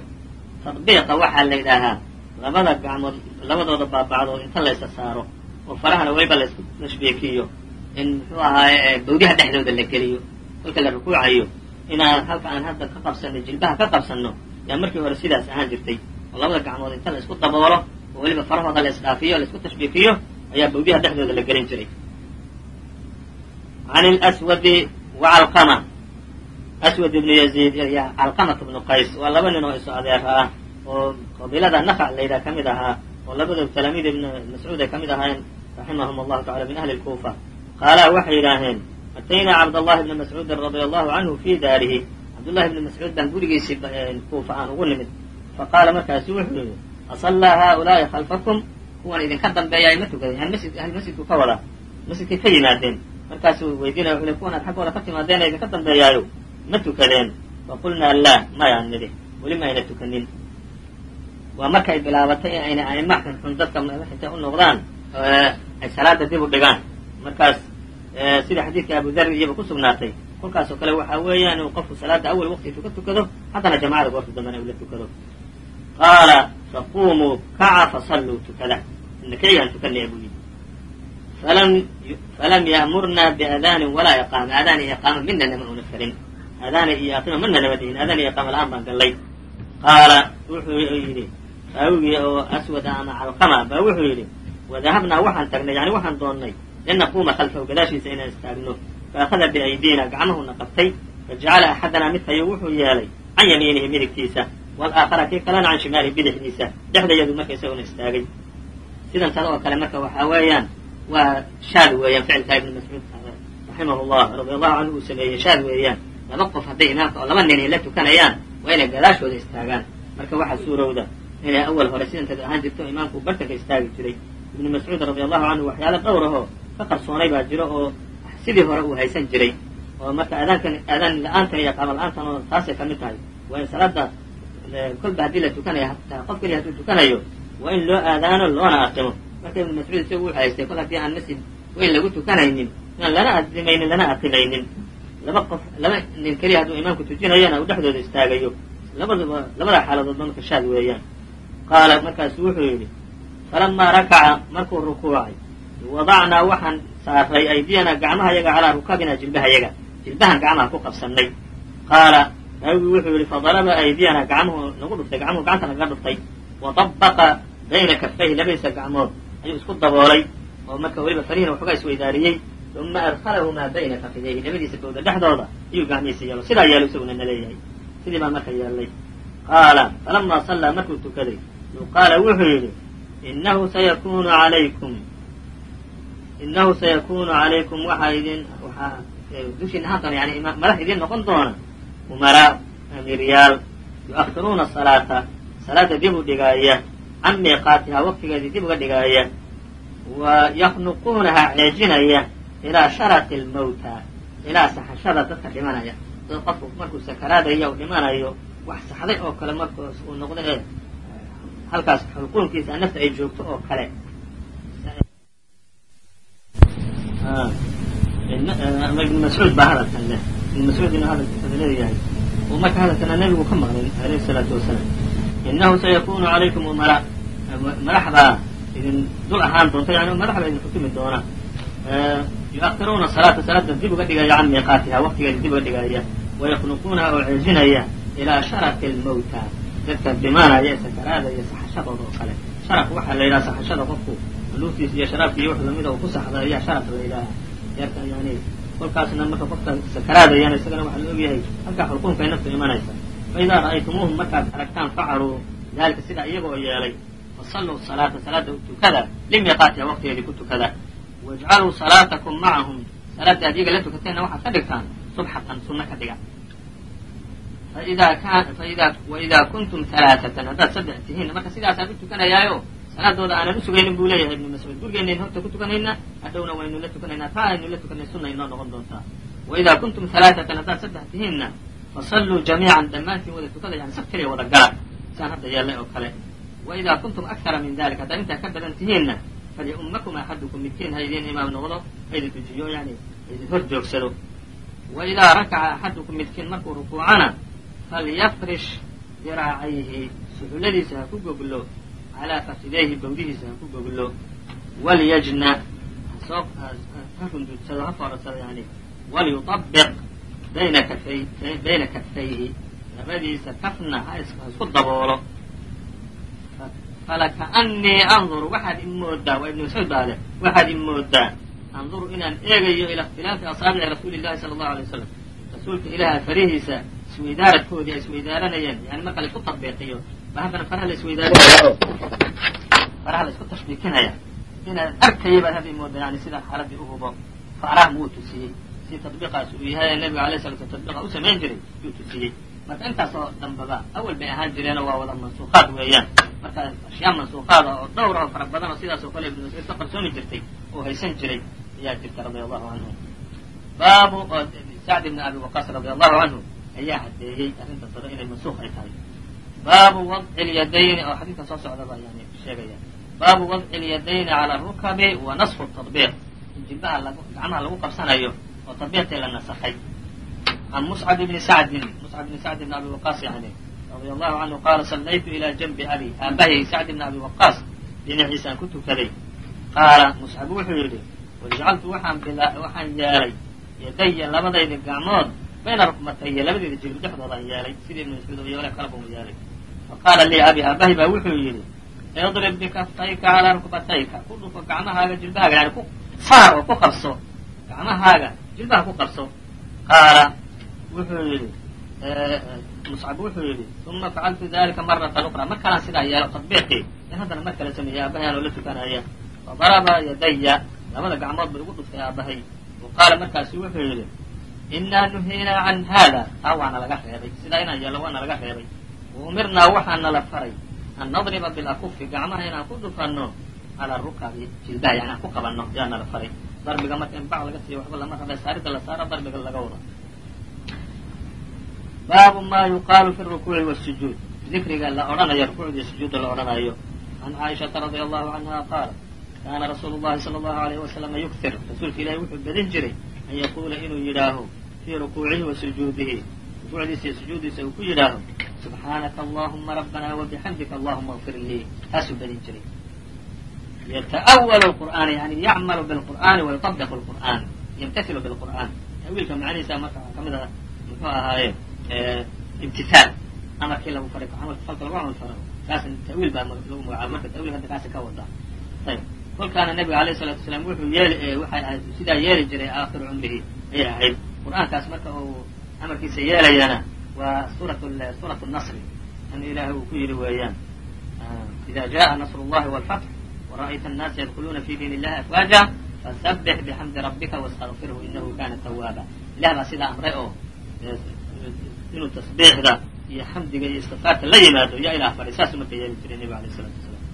tadbiiqa waxaa la yidhaahaa labada gacmood labadooda baabacdood inta laysa saaro. Oo farahana weliba laysku tashbiikiyo in muxuu ahaaye bawdiha dhexdooda la geliyo kolka la rukuucayo inaan halka aan hadda ka qabsanno jilbaha ka qabsanno yaa markii hore sidaas ahaan jirtay oo labada gacmood inta la isku daboolo oo weliba farahooda la isdhaafiyo la isku tashbiikiyo ayaa bawdiha dhexdooda la gelin jiray can lswadi wacalqama aswad ibnu yaziid iyo calqamat ibnu qays waa laba nin oo isu adeera ah oo qabiilada nafac layidhaha ka mid ahaa oo labadooda talaamiid ibn mascuud ay ka mid ahaayeen raximahum allahu tacala min ahli lkuufa qaalaa waxay yidhaaheen ataynaa cabdallahi bna mascuudin radia allahu canhu fii daarihi. Cabdullahi bni mascuud baan gurigiisii kuufa aan ugu nimid. Faqaala markaasu wuxuu yihi asallaa haaulaa'i khalfakum. Kuwan idinka dambeeyaay ma tukaday yani masjid ahli masjidku ka wadaa masjidkay ka yimaadeen. Markaasuu weydiinaya wuxu kuwan aad xaggooda ka timaadeen idinka dambeeyaayo ma tukadeen. Faqulnaa laa mayaan nidhi weli ma ayna tukanin. Waa markay bilaabatay in ayna aima xunxun dadka intay u noqdaan ay salaada dib u dhigaan markaas sida xadiidka abu dar iyaba ku sugnaatay. Kolkaasoo kale waxaa weeyaan inuu qofku salaada awal waqtiisu ka tukado haddana jamacada goorta dambena uu la tukado. Qaala faqumuu kaca fasalluu tukada. Ina keligaan tukanaya buu yidhi falam ya'murnaa biadaanin walaa iqaama. Aadaan iyo iqaama midna nama una farin. Aadaana iyo aqima mana nama dihin aadaan iyo iqaama la'aan baan gallay. Qaala wuxuu yidhi raawigii oo aswada ama calqama. Baa wuxuu yidhi wadahabnaa waxaan tagnay yani waxaan doonnay linaquuma khalfahu gadaashiisa inaan istaagno faakada biaydiina gacmahuna qabtay fajacala axadanaa midkayo wuxuu yeelay can yamiinihi midigtiisa walaaakhara kii kalena can shimaalihi bidixdiisa dhexdayadu marka isaguna istaagay sidan tada oo kale marka waxaa weeyaan waa shaad weeyaan ficilkaa ibnu mascuud raximah llah radia allahu canhu uu sameeyey shaad weeyaan laba qof hadday imaamka oo laba nin la tukanayaan waa inay gadaashooda istaagaan marka waxaa suurowda inay awal hore sidanteed ahaan jirto imaamku bartanka istaagi jiray ibnu mascuud radia allahu canhu waxyaalo dhowr ahoo ka qarsoonay baa jiro oo sidii hore uu haysan jiray. Oo marka aadaankan aadaan la'aantan iyo qaama la'aantan oo taasay ka mid tahay. Waa in salaada kolba haddii la tukanayo qof keliya hadduu tukanayo waa in loo aadaano loona aqimo marka ibnu mascuud isagu wuxuu haystay kol haddii aan masjid weyn lagu tukanaynin inaan lana adimaynin lana aqimaynin laba qof laba nin keliya hadduu imaamku tujinayana uu dhexdooda istaagayo. Labaduba labada xaaladoodba marka shaad weeyaan. Qaala markaasu wuxuu yidhi falamaa rakaca markuu rukuucay wadacnaa waxaan saaray aydiyanaa gacmaha yaga calaa rukabina jilbahayaga jilbahan gacmaha ku qabsannay qaala raawigii wuxuu yidhi fadaraba aydiyanaa gacmuhu nagu dhuftay gacmuhu gacanta nagaga dhuftay wadabaqa bayna kafayhi labadiisa gacmood ayuu isku daboolay oo marka weliba farihina waxoogaa isweydaariyey uma adkalahumaa bayna kafidayhi labadiisa bowda dhexdooda ayuu gacmihiisa yeelo sidaa yeelo isaguna na leeyahay sidii baa marka yeelay qaala falamaa sallaa markuu tukaday qaala wuxuu yidhi inahu sayakunu alaykum inahu sayakunu calaykum waxaa idin dushiina doona yani madax idin noqon doona umaraa amiryaal yu-ahiruuna salaata salaada dib u dhigaaya can miiqaatihaa waqtigeedii dib uga dhigaaya wa yaknuquunaha ceejinaya ilaa sharaqi lmawta ilaa saxashada dadka dhimanaya dad qofku markuu sakaraadaya u dhimanayo wax saxday oo kale markaas uu noqdo halkaas xulquunkiisa nafta ay joogto oo kale ibn mascuud baa hadalkan leh ibn mascuud inuu hadalkiisada leeyahay uu marka hadalkana nebigu ka maqlay alayh الsalaatu wasalaam inahu sayakunu calaykum umara madax baa idin dul ahaan doonta yani madax baa idin xukumi doona yuakiruuna salaata salaada dib uga dhigaya can miiqaatiha waqtigeeda dib uga dhigaya wayakluquunaha oo ceejinaya ilaa sharafi lmawta dadka dhimaanaya ee sakaraadaya saxashadooda oo kale sharaf waxaa la yidhaha saxashada qofku luuftiisa iyo sharaabki iyo wax lamida ku saxda ayaa sharaf la yidhaaha. Yarka yani kolkaasna marka qofka sakaraadayana isagana waxaa la ogyahay halkaa xulquunkay naftu imanaysa. Faidaa ra'aytumuuhum markaad aragtaan facaluu dalika sidaa iyagoo yeelay fasalluu salaata salaada tukada limiiqaatiha waqtigeedii ku tukada. Wajcaluu salaatakum macahum salaada ad iyaga la tukateenna waxaad ka dhigtaan subxatan sunno ka dhiga. Waidaa kuntum alaaatan haddaad saddex tihiin marka sidaasaan u tukanayaayo salaadooda aanan usugaynin buu leeyahay ibnu mascuud gurigeenayn horta ku tukanaynaa hadhowna waynu la tukanaynaa taa aynu la tukanay sunna inoo noqon doontaa waidaa kuntum alaaatan haddaad saddex tihiinna fasalluu jamiican dhammaantiin wada tukada yani saf keliya wada gala saan hadda yeelnay oo kale waidaa kuntum akara min dalik haddaad intaa ka badan tihiinna falyummakum axadukum midkiin ha idiin imaam noqdo ha idin tujiyo yani idin hor joogsado waidaa rakaca axadukum midkiin markuu rukuucana falyafrish diraacayhi suxulladiisa ha ku goglo calaa fakidayhi bawdihiisa ha ku goglo walyajna ha rundudsado ha fooradsado yani walyuطabiq bayna kafay bayna kafayhi labadiisa kafna ha isku daboolo falakaanii anduru waxaad imoodaa waa ibnu mascuud baa leh waxaad imoodaa anduru inaan eegayo ila ikhtilaafi asaabici rasuuli llahi sala allahu alay wasalam rasuulka ilaaha farihiisa isweydaaradkoodii ay isweydaaranayeen yani marka la tabiiqiyo haddana faraha la isweydaarinaya faraha la isku tashbiikinaya inaad arkaya baad hadda imoodaa yani sidaa xaaladii uhubo faraha muu tusiyey si tadbiiqaas uu yahay nabiga alay sala slam tadbiiqa u samayn jiray yuu tusiyey marka intaas oo dambaba awal bay ahaan jireenoo waa wada mansuuqaad weeyaan marka ashyaa mansuuqaada oo dhowr oo fara badan oo sidaas oo kale ibnu mascuud ka qarsoomi jirtay oo haysan jiray ayaa jirta radia allahu canhu baabu sacd ibni abi waqaas radia allahu canhu ayaa caddeeyey arrintaas hore inay mansuuq ay tahay baabu wadci lyadayni oo xadiidkan soo socdaba yani sheegaya baabu wadci lyadayni cala rukabi wa nasfu tadbiiq in jilbaha lag gacmaha lagu qabsanayo oo tadbiiqii la nasakhay عن مصعب بن سعد مصعب بن سعد بن أبي وقاص يعني رضي الله عنه قال صليت إلى جنب أبي aabbahay سعد بن أبي وقاص dhinaciisaan ku tukaday qaala muscab wuxuu yidhi wajacaltu waxaan waxaan yeelay yadaya labadayda gacmood bayna rukmataya labadayda jilib dhexdoodaan yeelay sidii ibnu mascuud oo yeele kalaba u yeelay faqaala lii abi aabahay baa wuxuu yidhi idrib bikaftayka calaa rukbatayka ku dhufo gacmahaaga jilbahaaga yani ku saar oo ku qabso gacmahaaga jilbaha ku qabso qaala wuxuu yidhi muscab wuxuu yidhi uma facaltu dalika maratan uqra mar kalaan sidaa yeelo tadbiiqii in haddana mar kale sameeyey aabahay anoo la tukanaya fadaraba yadaya labada gacmood bay ugu dhuftay aabahay wa qaala markaasu wuxuu yidhi inaa nuhiinaa can haada taa waana laga reebay sidaa inaan yeelo waana laga reebay umirnaa waxaana la faray. An nadriba bilakufi gacmaha inaan ku dhufanno calaa rukabi jilbaha yani aan ku qabanno yaana la faray. Darbiga marka in bac laga siiyo waxba lama rabe saarida la saaro darbiga laga wado. Baabu ma yuqaalu fi rukuuci wasujuud dikriga la odhanayo rukuucdii sujuudda la odhanayo. Can caaishata radia allahu canha qaala kaana rasuulu llahi sala allahu alayh wasalama yuktir rasuulka ilahi wuxuu badin jiray an yaquula inuu yidhaaho fii rukuucihi wa ducadiisa iyo sujuuddiisa uu ku yidhaaho subxaanaka allahuma rabbanaa wabixamdika allahuma اqfir lii taasuu badin jiray yata'awalu qur'aana yani yacmalu bilqur'aani wayutabiqu lqur'aan yamtasilu bilqur'aan tawiilka macnihiisa marka waxaa ka ah muxuu ahaaye imtisaal amarkii lagu faray amalka falka lagu camal faro kaas tawiil baa lagu magacaaba marka tawiilka hadda kaasi ka wada ayb kolkaana nabiga alayh salatu wasalaam wuxuu yeeli waxay ahayd sidaa yeeli jiray aakhiru cumrihi ayay ahayd qur'aankaas marka uu amarkiisa yeelayana waa suura suurat nasri an ilaahay uu ku yidhi weeyaan ida jaءa nasr اllahi wاlfatx wara'ayta الnaasa yadkuluuna fi diin illahi afwaaja fasabix bixamdi rabbika wاstagfirhu inahu kana tawaaba ilah baa sidaa amray oo inuu tasbiixda iyo xamdiga iyo istikfaarta la yimaado yaa ilah faray saasuu marka yeeli jiray nebiga alayh الsalatu wasalaam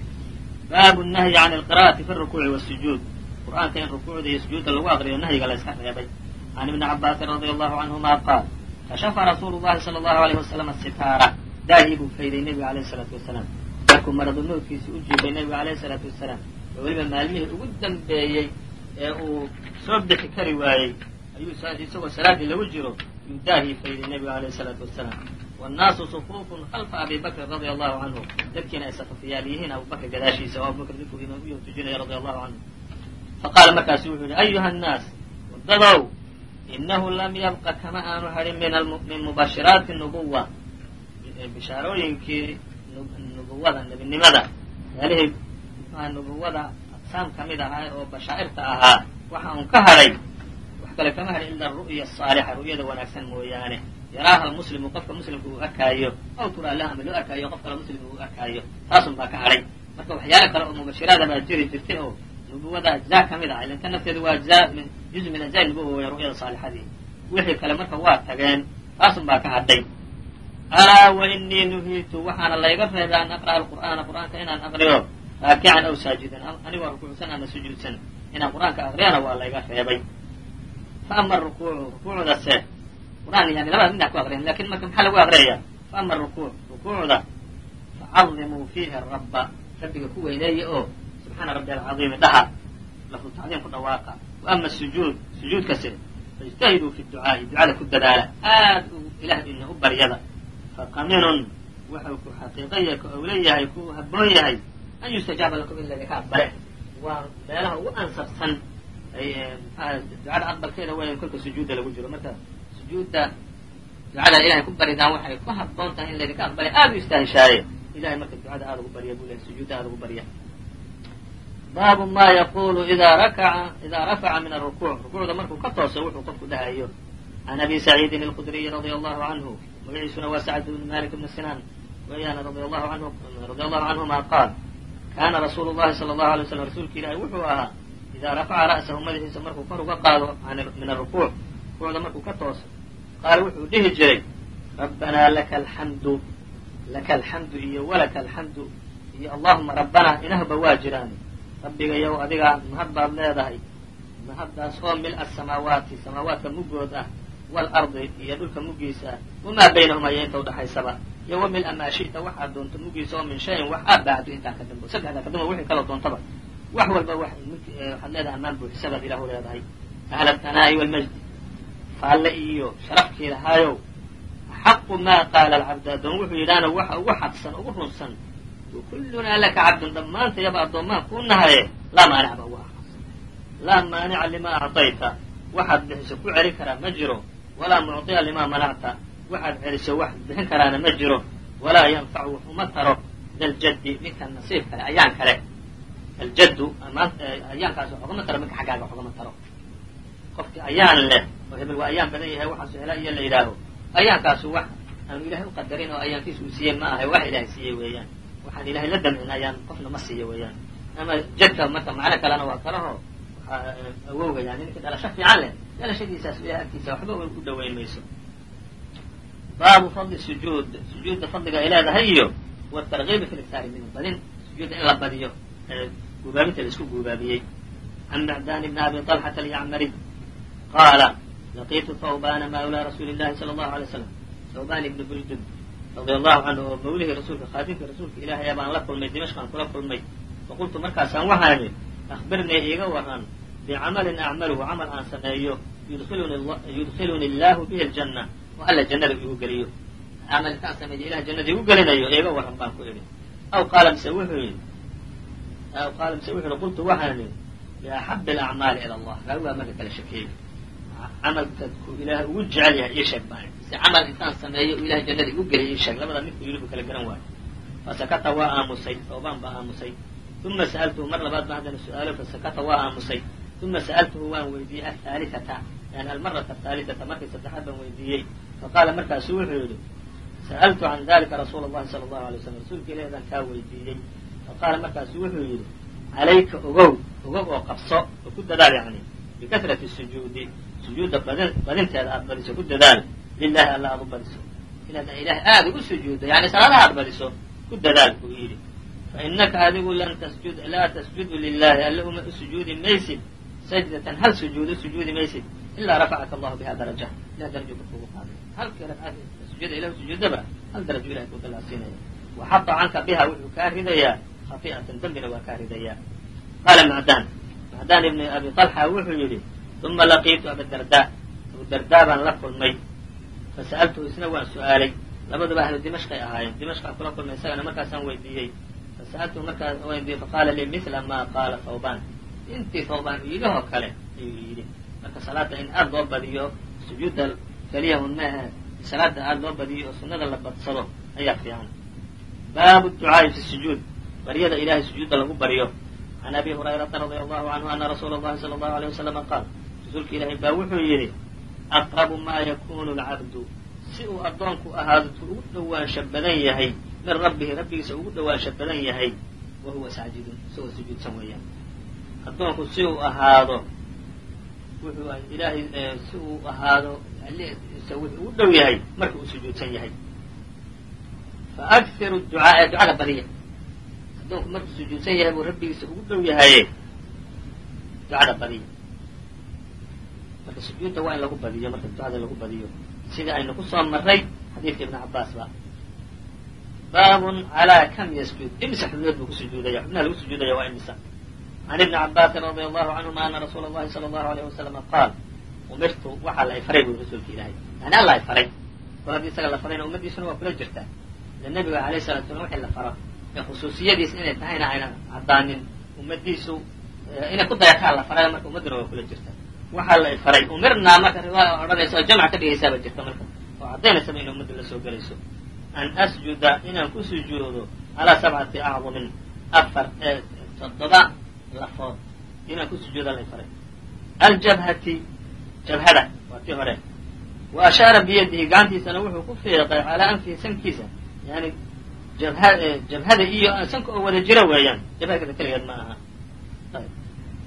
baabu nahyi can alqira'ati fi rukuuci wasujuud qur'aanka in rukuucda iyo sujuudda lagu aqriyo nahyiga la yska reebay can ibni cabaasin radia allahu canhuma qaal kashafa rasuulu llahi sala allahu alayh wasalam asitaara daahii buu fayday nebiga alayh isalaatu wasalaam markuu maradu mawdkiisa u jiibay nebigu alayhi isalaatu wasalaam oo weliba maalmihii ugu dambeeyey ee uu soo bixi kari waayey ayuu isagoo salaaddii lagu jiro yuu daahii fayday nebigu alayhi isalaatu wasalaam wannaasu sufuufun khalfa abi bakrin radia allahu canhu dadkiina ay safafiyaal yihiin abubakr gadaashiisa oo abubakr ninkuu imaam u tujinaya radia allahu canhu faqaala markaasu wuxuu yihi ayuha annaas wadadow inahu lam yabqa kama aanu hadhin min mubashiraati nubuwa bishaarooyinkii nubuwada nebinimada meelihii nubuwada aqsaam ka ahaa oo bashaa'irta ahaa waxa un ka hadhay wax kale kama hadhin ila ru'ya asaalixa ru'yada wanaagsan mooyaane yaraaha muslimu qofka muslimka uu arkaayo aw turaa lah ama loo arkaayo qof kale muslim uu arkaayo taasun baa ka hadhay marka waxyaala kale oo mubashiraada baa jiri jirtay oo nubuwada ajzaa ka mid ah ilan tan nafteedu waa juz min ajzaa nubuwa ru'yada saalixadii wixii kale marka waa tageen taasun baa ka hadhay alaa wa inii nuhiitu waxaana layga reebay an aqra'a alqur'aana qur'aanka inaan aqriyo raakican aw saajidan anigoo rukuucsan ama sujuudsan inaan qur'aanka aqriyana waa layga reebay fa ama rukuucu rukuucdase qur'aan yani labada midnaa ku aqriyan laakiin marka maxaa lagu aqriyaya fa ama rukuuc rukuucda facadimuu fiihi rabba rabbiga ku weyneeya oo subxaana rabbi alcaiimi dhaha. Lafdu tacdiim ku dhawaaqa wa sujuud sujuudkase faijtahiduu fi ducaa'i ducada ku dadaala. Aad ilah ina u baryada. Faqaminun wuxuu ku xaqiiqaya ka ou leeyahay ku habboon yahay. An yustajaaba lakum in laydinka aqbale waa meelaha ugu ansabsan. Ducada aqbalkeeda weya kolka sujuudda lagu jiro. Marka sujuudda ducada ilahay ku baridaan waxay ku habboon tahay in laydinka aqbalay aada u istahishaaye ilahay marka ducada aada ugu barya buu lehay sujuudda aada ugu barya baabu ma yaqulu idaa rakaca idaa rafaca min arukuuc rukuucda markuu ka tooso wuxuu qofku dhahayo can abi saciidin alkhudriyi radia allahu canhu magaciisuna waa sacd bn malik bn sinaan weeyaan radia allahu canhuma qaal kaana rasuulu llahi sala allahu alay slam rasuulka ilaahi wuxuu ahaa idaa rafaca ra'sahu madaxiisa markuu kor uga qaado min arukuuc rukuucda markuu ka tooso qaala wuxuu dhihi jiray rabbanaa laka alxamdu laka alxamdu iyo walaka alxamdu iyo allahuma rabbanaa inahba waa jiraan rabbigayow adigaa mahad baad leedahay mahaddaas oo mil asamaawaati samaawaadka muggood ah waalardi iyo dhulka muggiisa wamaa baynahuma iyo inta udhaxaysaba iyo wa mil amaa shi'ta waxaad doonto muggiisa oo min shayin wax aa bacdu intaa ka dambo. Saddexdaa ka dambo wixii kaloo doontaba. Wax walba waxaad leedahay ammaan buuxisabaad ilahu leedahay. Ahla atanaa'i walmajdi faalle iyo sharafkii lahaayow axaqu maa qaala alcabdu addoon wuxuu yidhaana waxa ugu xaqsan ugu runsan kullunaa laka cabdun dhammaantayaba addoommaan kuu nahaye laa maanica ba ugu aqas laa maanica limaa acطayta waxaad bixiso ku celin karaa ma jiro walaa mucطiya limaa manacta waxaad celiso wax bixin karaana ma jiro walaa yanfacu wax uma taro daljaddi ninka nasiib kale ayaan kale aljaddu ayaankaas wax ogama taro minka xaggaaga wax ogama taro qofki ayaan leh oo hebel waa ayaan badan yahay waxaasu hela iyo la yidhaaho ayaankaasu wax aanu ilahay u qadarin oo ayaankiisu uu siiyey ma waxaan ilahay la damcin ayaan qofna ma siiyo weeyaan. Ama jadka marka macno kalena waa kalaho awowga yani ninka dhalasho fiican leh. Dhalashadiisaas ilahay agtiisa waxba u dhaweyn mayso. Baabu fadli sujuud. Sujuudda fadliga ay iyo watargiibi fi liktaari minhu badin sujuudda in la badiyo guubaabinta la isku guubaabiyey can macdan bni abi طalxata alyacmariy qaala laqiitu thawbana mawlaa rasuuli llahi sala allahu alay slam thawban ibni buldud radia allahu canhu oo mawlihii rasuulka khaadimkii rasuulka ilaahay baan la kulmay dimashqan kula kulmay. Faqultu markaasaan waxaan idhi akhbirnii iiga waran bicamalin acmaluhu camal aan sameeyo yudkhiluni illaahu bihi aljanna. Oo alla jannada igu geliyo. Camal intaan sameeyo ilah jannada igu gelinayo iiga waran baan ku idhi. Aw qaala mise wuxuu yidhi aw qaala mise wuxuu yihi qultu waxaan idhi biaxabi alacmaali ila allah raawigaa marka kala camalkadku ilaah ugu jecel yahay ii sheeg baan camal intaan sameeyo u ilahay jannada igu geliya ii sheeg labada midku yidhi buu kala garan waayo fasakata waa aamusay toobaan baa aamusay. Uma sa'altuhu mar labaad baan haddana su'aalo fasakata waa aamusay. Uma sa'altuhu waan weydiiyey athaalithata yani almarata athaalithata markii saddexaad baan weydiiyey. Faqaala markaasu wuxuu yidhi sa'altu can dalika rasuula allahi sala allahu alay slam rasuulka ilahi baan kaa weydiiyey. Faqaala markaasu wuxuu yidhi calayka ogow ogow oo qabso oo ku dadaal yani bikahrati sujuudi sujuudda badin badinteeda aada badiso ku dadaal lilahi alla aada u badiso inaad ilahay aada ugu sujuuddo yani salaadaha aad badiso ku dadaal buu yidhi. Fainaka adigu lan tasjud laa tasjudu lilahi alla uma sujuudi maysid. Sajdatan hal sujuud u sujuudi maysid. Ilaa rafacaka allahu biha daraja. Ilah darajo ka kugu qaaday halkii ragcad sujuuda ilah sujuudaba hal darajo ilahay ku dalaasiinaya waxata canka biha wuxuu kaa ridayaa. Khafi'atan dembina waa kaa ridayaa. Qaala macdaan. Macdaan ibni abi طalxa wuxuu yidhi uma laqiitu abadardaa abudardaa baan la kulmay fasa'altuhu isna waan su'aalay labadaba ahlu dimashkay ahaayeen dimashqaan kula kulmay isagana markaasaan weydiiyey fasa'altuhu markaas weydiiyey faqaala lii mila maa qaala thawbaan intii thawbaan yidhahoo kale ayuu yidhi marka salaada in aada loo badiyo sujuudda keliya un maaha salaada aada loo badiyo oo sunada la badsado ayaa fiican baabu ducaa'i fi sujuud baryada ilahay sujuudda lagu baryo can abi hurayrata radia allahu canhu ana rasuula allahi sala allahu alayh wasalama qaal rasuulka ilaahay baa wuxuu yidhi aqrabu ma yakunu lcabdu si uu addoonku ahaado tu ugu dhowaansha badan yahay min rabbihi rabbigiisa ugu dhowaansha badan yahay wa huwa saajidun isagoo sujuudsan weeyaan. Addoonku si uu ahaado wuxuu ilaahay si uu ahaado alisa wuxuu ugu dhow yahay marka uu sujuudsan yahay. Fa akhiru ducaa ducada badiya addoonku markuu sujuudsan yahay buu rabbigiisa ugu dhow yahaye ducada badiya marka sujuudda waa in lagu badiyo marka ducada lagu badiyo sidii aynu ku soo marray xadiidka ibn cabaas ba? Baabun calaa kam yasjud. Imisa xubnood buu ku sujuudaya xubnaha lagu sujuudaya waa imisa can ibni cabaasin radia allahu canhuma ana rasuula allahi sala allahu alayh wasalama qaal umirtu waxaa la ifaray bui rasuulka ilaahay. Yani alla ifaray kol haddii isaga la farayna ummaddiisuna waa kula jirtaa ila nebiga alayh salatu salam wixii la faro ee khusuusiyadiis inay tahayna aynan caddaanin ummaddiisu inay ku dayataan la faray marka ummadduna waa kula jirta waxaa la ifaray umirnaa marka riwaaya odhanaysa oo jamc ka dhigaysaaba jirta marka. Oo caddaynaysaaba inay ummadda la soo gelayso. An asjuda inaan ku sujuudo calaa sabcati acdumin afar toddoba lafood. Inaan ku sujuuda la ifaray aljabhati jabhada waa tii hore. Wa ashaara biyadihi gacantiisana wuxuu ku fiiqay calaa anfihi sankiisa. Yani jabha jabhada iyo sanka oo wada jiro weeyaan. Jabhada keligeed ma aha.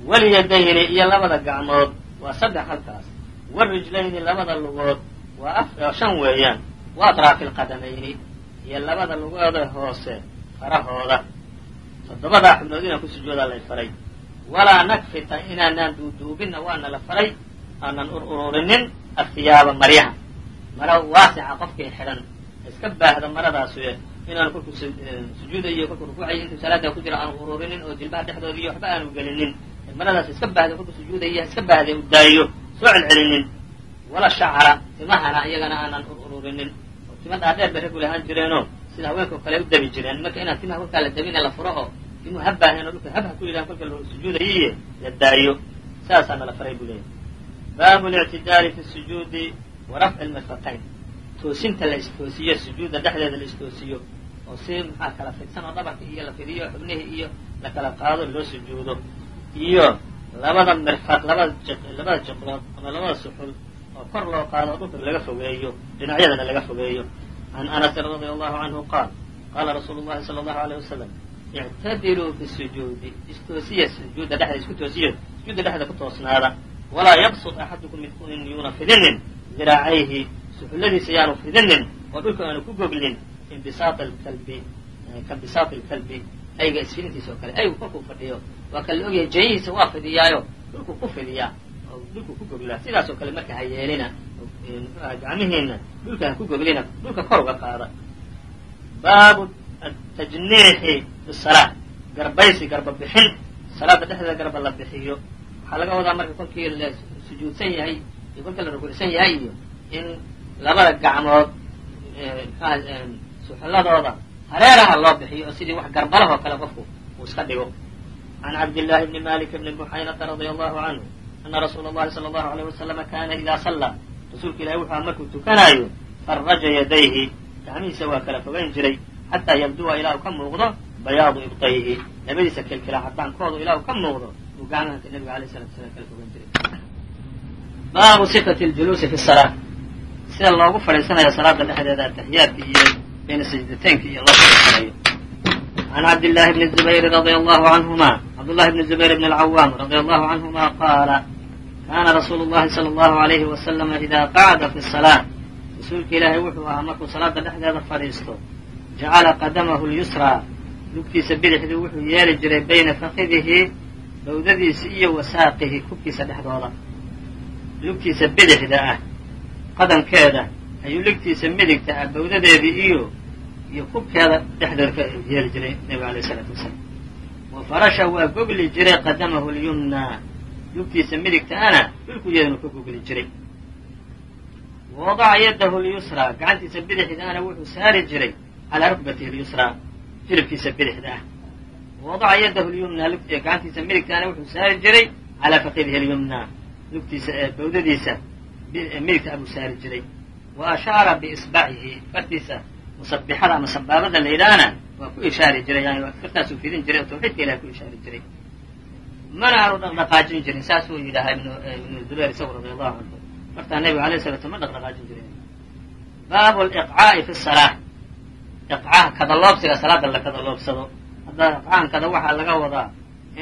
Walyadayni iyo labada gacmood waa saddex halkaas. Warijlayni labada lugood waa shan weeyaan. Wa atraafi lqadamayni iyo labada lugoode hoose farahooda. Toddobadaa xubnood inaan ku sujuudaa lay faray. Walaa nakfita inaanaan duuduubinna waana la faray aanan ur ururinin afiyaaba maryaha. Mara waasica qofkii xidhan. Iska baahda maradaas inaanu kolkuu sujuudayo kolkuu rukuucayo intuu salaada ku jira aanu ururinin oo jilbaha dhexdooda iyo waxba aanu gelinin maradaas iska baahda kolkuu sujuudaya iska baahda u daayo soo celcelinin wala shacra timahana iyagana aanan ur ururinin oo tima dhaadheer bay raggu lahaan jireenoo sida haweenka oo kale u dabi jireen marka inaan timaha kolkaa la dabine la furo oo timuhu ha baaheen oo dhulka habha ku yidhahan kolka la sujuudayiye la daayo saasaa nala faray buu leeyahy baabu lictidaali fi sujuudi wa rafci lmirfatayn toosinta la istoosiyo sujuudda dhexdeeda la istoosiyo oo si maxaa kala fidsan oo dhabarka iyo la fidiyo xubnihii iyo la kala qaado loo sujuudo iyo labada mirfaq labada labada jiqlood ama labada suxul oo kor loo qaado dhulka laga fogeeyo dhinacyadana laga fogeeyo. Can anasin radia allahu canhu qaal qaala rasuulu llahi sala allahu aleyh wasalam ictadiluu fi sujuudi istoosiya sujuudda dhexda isku toosiyo sujuudda dhexda ku toosnaada. Walaa yabsud axadukum midkuin yuuna fidinin diraacayhi suxulladiisa yaanu fidinin oo dhulka aanu ku goglin inbisaat alkalbi ka bisaati lkalbi ayga isfidintiisa oo kale aygu kolkuu fadhiyo waa kan la ogyahay jeeyihiisa waa fidiyaayo dhulku ku fidiyaa. Oo dhulku ku goglaa sidaas oo kale marka ha yeelina mxuaha gacmihiina dhulka ha ku goglina dhulka kor uga qaada. Baabu atajniixi fi salaa garbaysi garba bixin. Salaada dhexdeeda garba la bixiyo. Waxaa laga wadaa marka kolkii la sujuudsan yahay iyo kolkii la rukuucsan yahay iyo in labada gacmood mxuaha suxuladooda hareeraha loo bixiyo oo sidii wax garbalahoo kale qofku uu iska dhigo can cabdillahi bni malik bni buxaynata radia allahu canhu ana rasuula allahi sala allahu aleyh wasalama kana idaa sallaa rasuulka ilahi wuxua markuu tukanaayo faraja yadayhi gacmihiisa waa kala fogayn jiray xataa yabduwa ilaa uu ka muuqdo bayaadu ibtayhi labadiisa kelkela cadaankoodu ilaa uu ka muuqdo uu gacmaha nabiga alayh salatu salam kala fogayn jiray baabu sifati ljuluusi fi salaa sida loogu fadhiisanayo salaada dhexdeeda ataxiyaadka iyo bayna sajdateynka iyo loo fadhiisanayo can cabdillahi bni zubayri radia allahu canhuma cabdullahi bni zubayr bni alcawaam radia allahu canhuma qaala kaana rasuulu llahi sala allahu alayhi wasalama idaa qacda fi salaa rasuulka ilaahay wuxuu ahaa markuu salaada dhexdeeda fadhiisto jacala qadamahu lyusraa lugtiisa bidixdii wuxuu yeeli jiray bayna fakidihi bawdadiisa iyo wasaaqihi kubkiisa dhexdooda. Lugtiisa bidixda ah qadamkeeda ayuu lugtiisa midigta ah bawdadeedii iyo iyo kubkeeda dhexdeeda ka yeeli jiray nebiga alayh isalaatu wasalaam wa farasha waa gogli jiray qadamahu lyumnaa lugtiisa midigtaana dhulkuyeedanu ka gogli jiray. Wa wadaca yadahu lyusraa gacantiisa bidixdaana wuxuu saari jiray calaa rukbatihi lyusraa jilibkiisa bidixda. Ah wa wadaca yadahu lyumnaa gacantiisa midigtaana wuxuu saari jiray calaa faqidihi lyumnaa lugtiisa ee bawdadiisa midigta abuu saari jiray. Wa ashaara biisbacihi fartiisa musabixada ama sabaabada la yidhaahna waa ku ishaari jiray yani fartaasuu fidin jiray oo tawxiidka ilahay ku ishaari jiray. Mana aanu dhaqdhaqaajin jirin saasuu yidhaahaa ibnu zubayr isagu radi allahu canhu martaa nebiga alay slat ma dhaqdhaqaajin jirin. Baabu liqcaa'i fi salaa iqcaha kadaloobsiga salaada la kadaloobsado hadda iqcaankada waxaa laga wadaa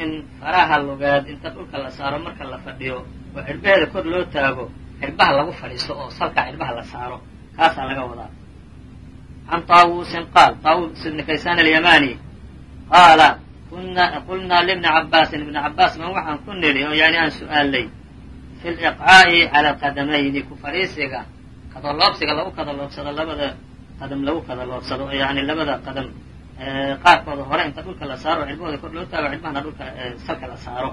in faraha lugeed inta dhulka la saaro marka la fadhiyo oo xidhbaheeda kor loo taago xidhbaha lagu fadhiisto oo salka xidhbaha la saaro kaasaa laga wadaa can taawusin qaal taawus ibni kaysaan alyamani qaala qulnaa libni cabaasin ibni cabaas man waxaan ku nidhi oo yani aan su'aalay fi liqcaa'i cala qadamayni ku fadhiisiga kadaloobsiga lagu kadaloobsado labada qadam lagu kadaloobsado oo yani labada qadam qaarkooda hore inta dhulka la saaro xidhbahooda kor loo taago xidhbahana dhulka salka la saaro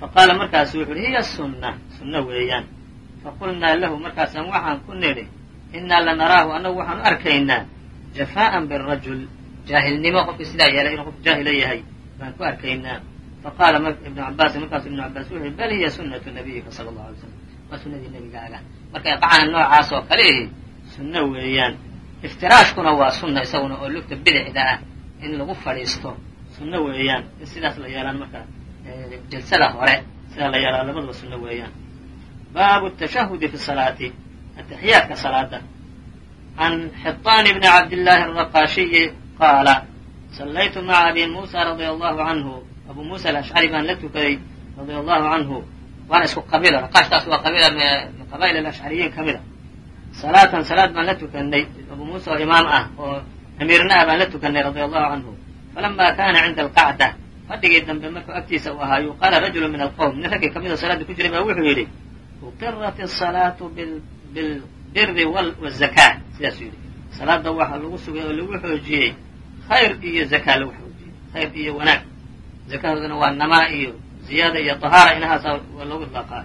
faqaala markaasu wuxu uhi hiya sunna sunno weeyaan faqulnaa lahu markaasaan waxaan ku nidhi innaa lanaraahu annagu waxaan u arkaynaa jafaa'an birajul jaahilnimo qofkii sidaa yeelay inuu qof jaahila yahay baan ku arkaynaa. Faqaala ibnu cabaasin markaasu ibnu cabaas wuxu yhi bal hiya sunnatu nabiyika sala allahu alay slam waa sunnadii nebigaaga marka iqacana noocaas oo kale ihi sunno weeyaan. Iftiraashkuna waa sunna isaguna oo lugta bidixda ah in lagu fadhiisto. Sunno weeyaan. In sidaas la yeelaan marka jalsada hore sidaa la yeelaa labaduba sunno weeyaan. Baabu tashahudi fi salaati ataxiyaadka salaada can xiطaan bni cabdillaahi araqaashiyi qaala sallaytu maca abi muusa radia allahu canhu abu muusa alashcari baan la tukaday radia allahu canhu waana isku qabiilo raqaashtaas waa qabiila min qabaa'il alashcariyiin ka mid a salaatan salaad baan la tukanay abu muusa oo imaam ah oo amiirna ah baan la tukanay radia allahu canhu falama kana cinda alqacda fadhigii dambe markuu agtiisa uu ahaayu qaala rajulu min alqowm nin raggii kamidoo salaadda ku jiray baa wuxuu yidhi uqirat asalaatu bilbiri wazaka sidaasuu yidhi. Salaada waxaa lagu sugay oo lagu xoojiyey. Khayr iyo zakaa lagu xoojiyey. Khayr iyo wanaag. Zakahoodana waa namaa iyo ziyaada iyo tahaara inahaasa waa loogu idlaaqaa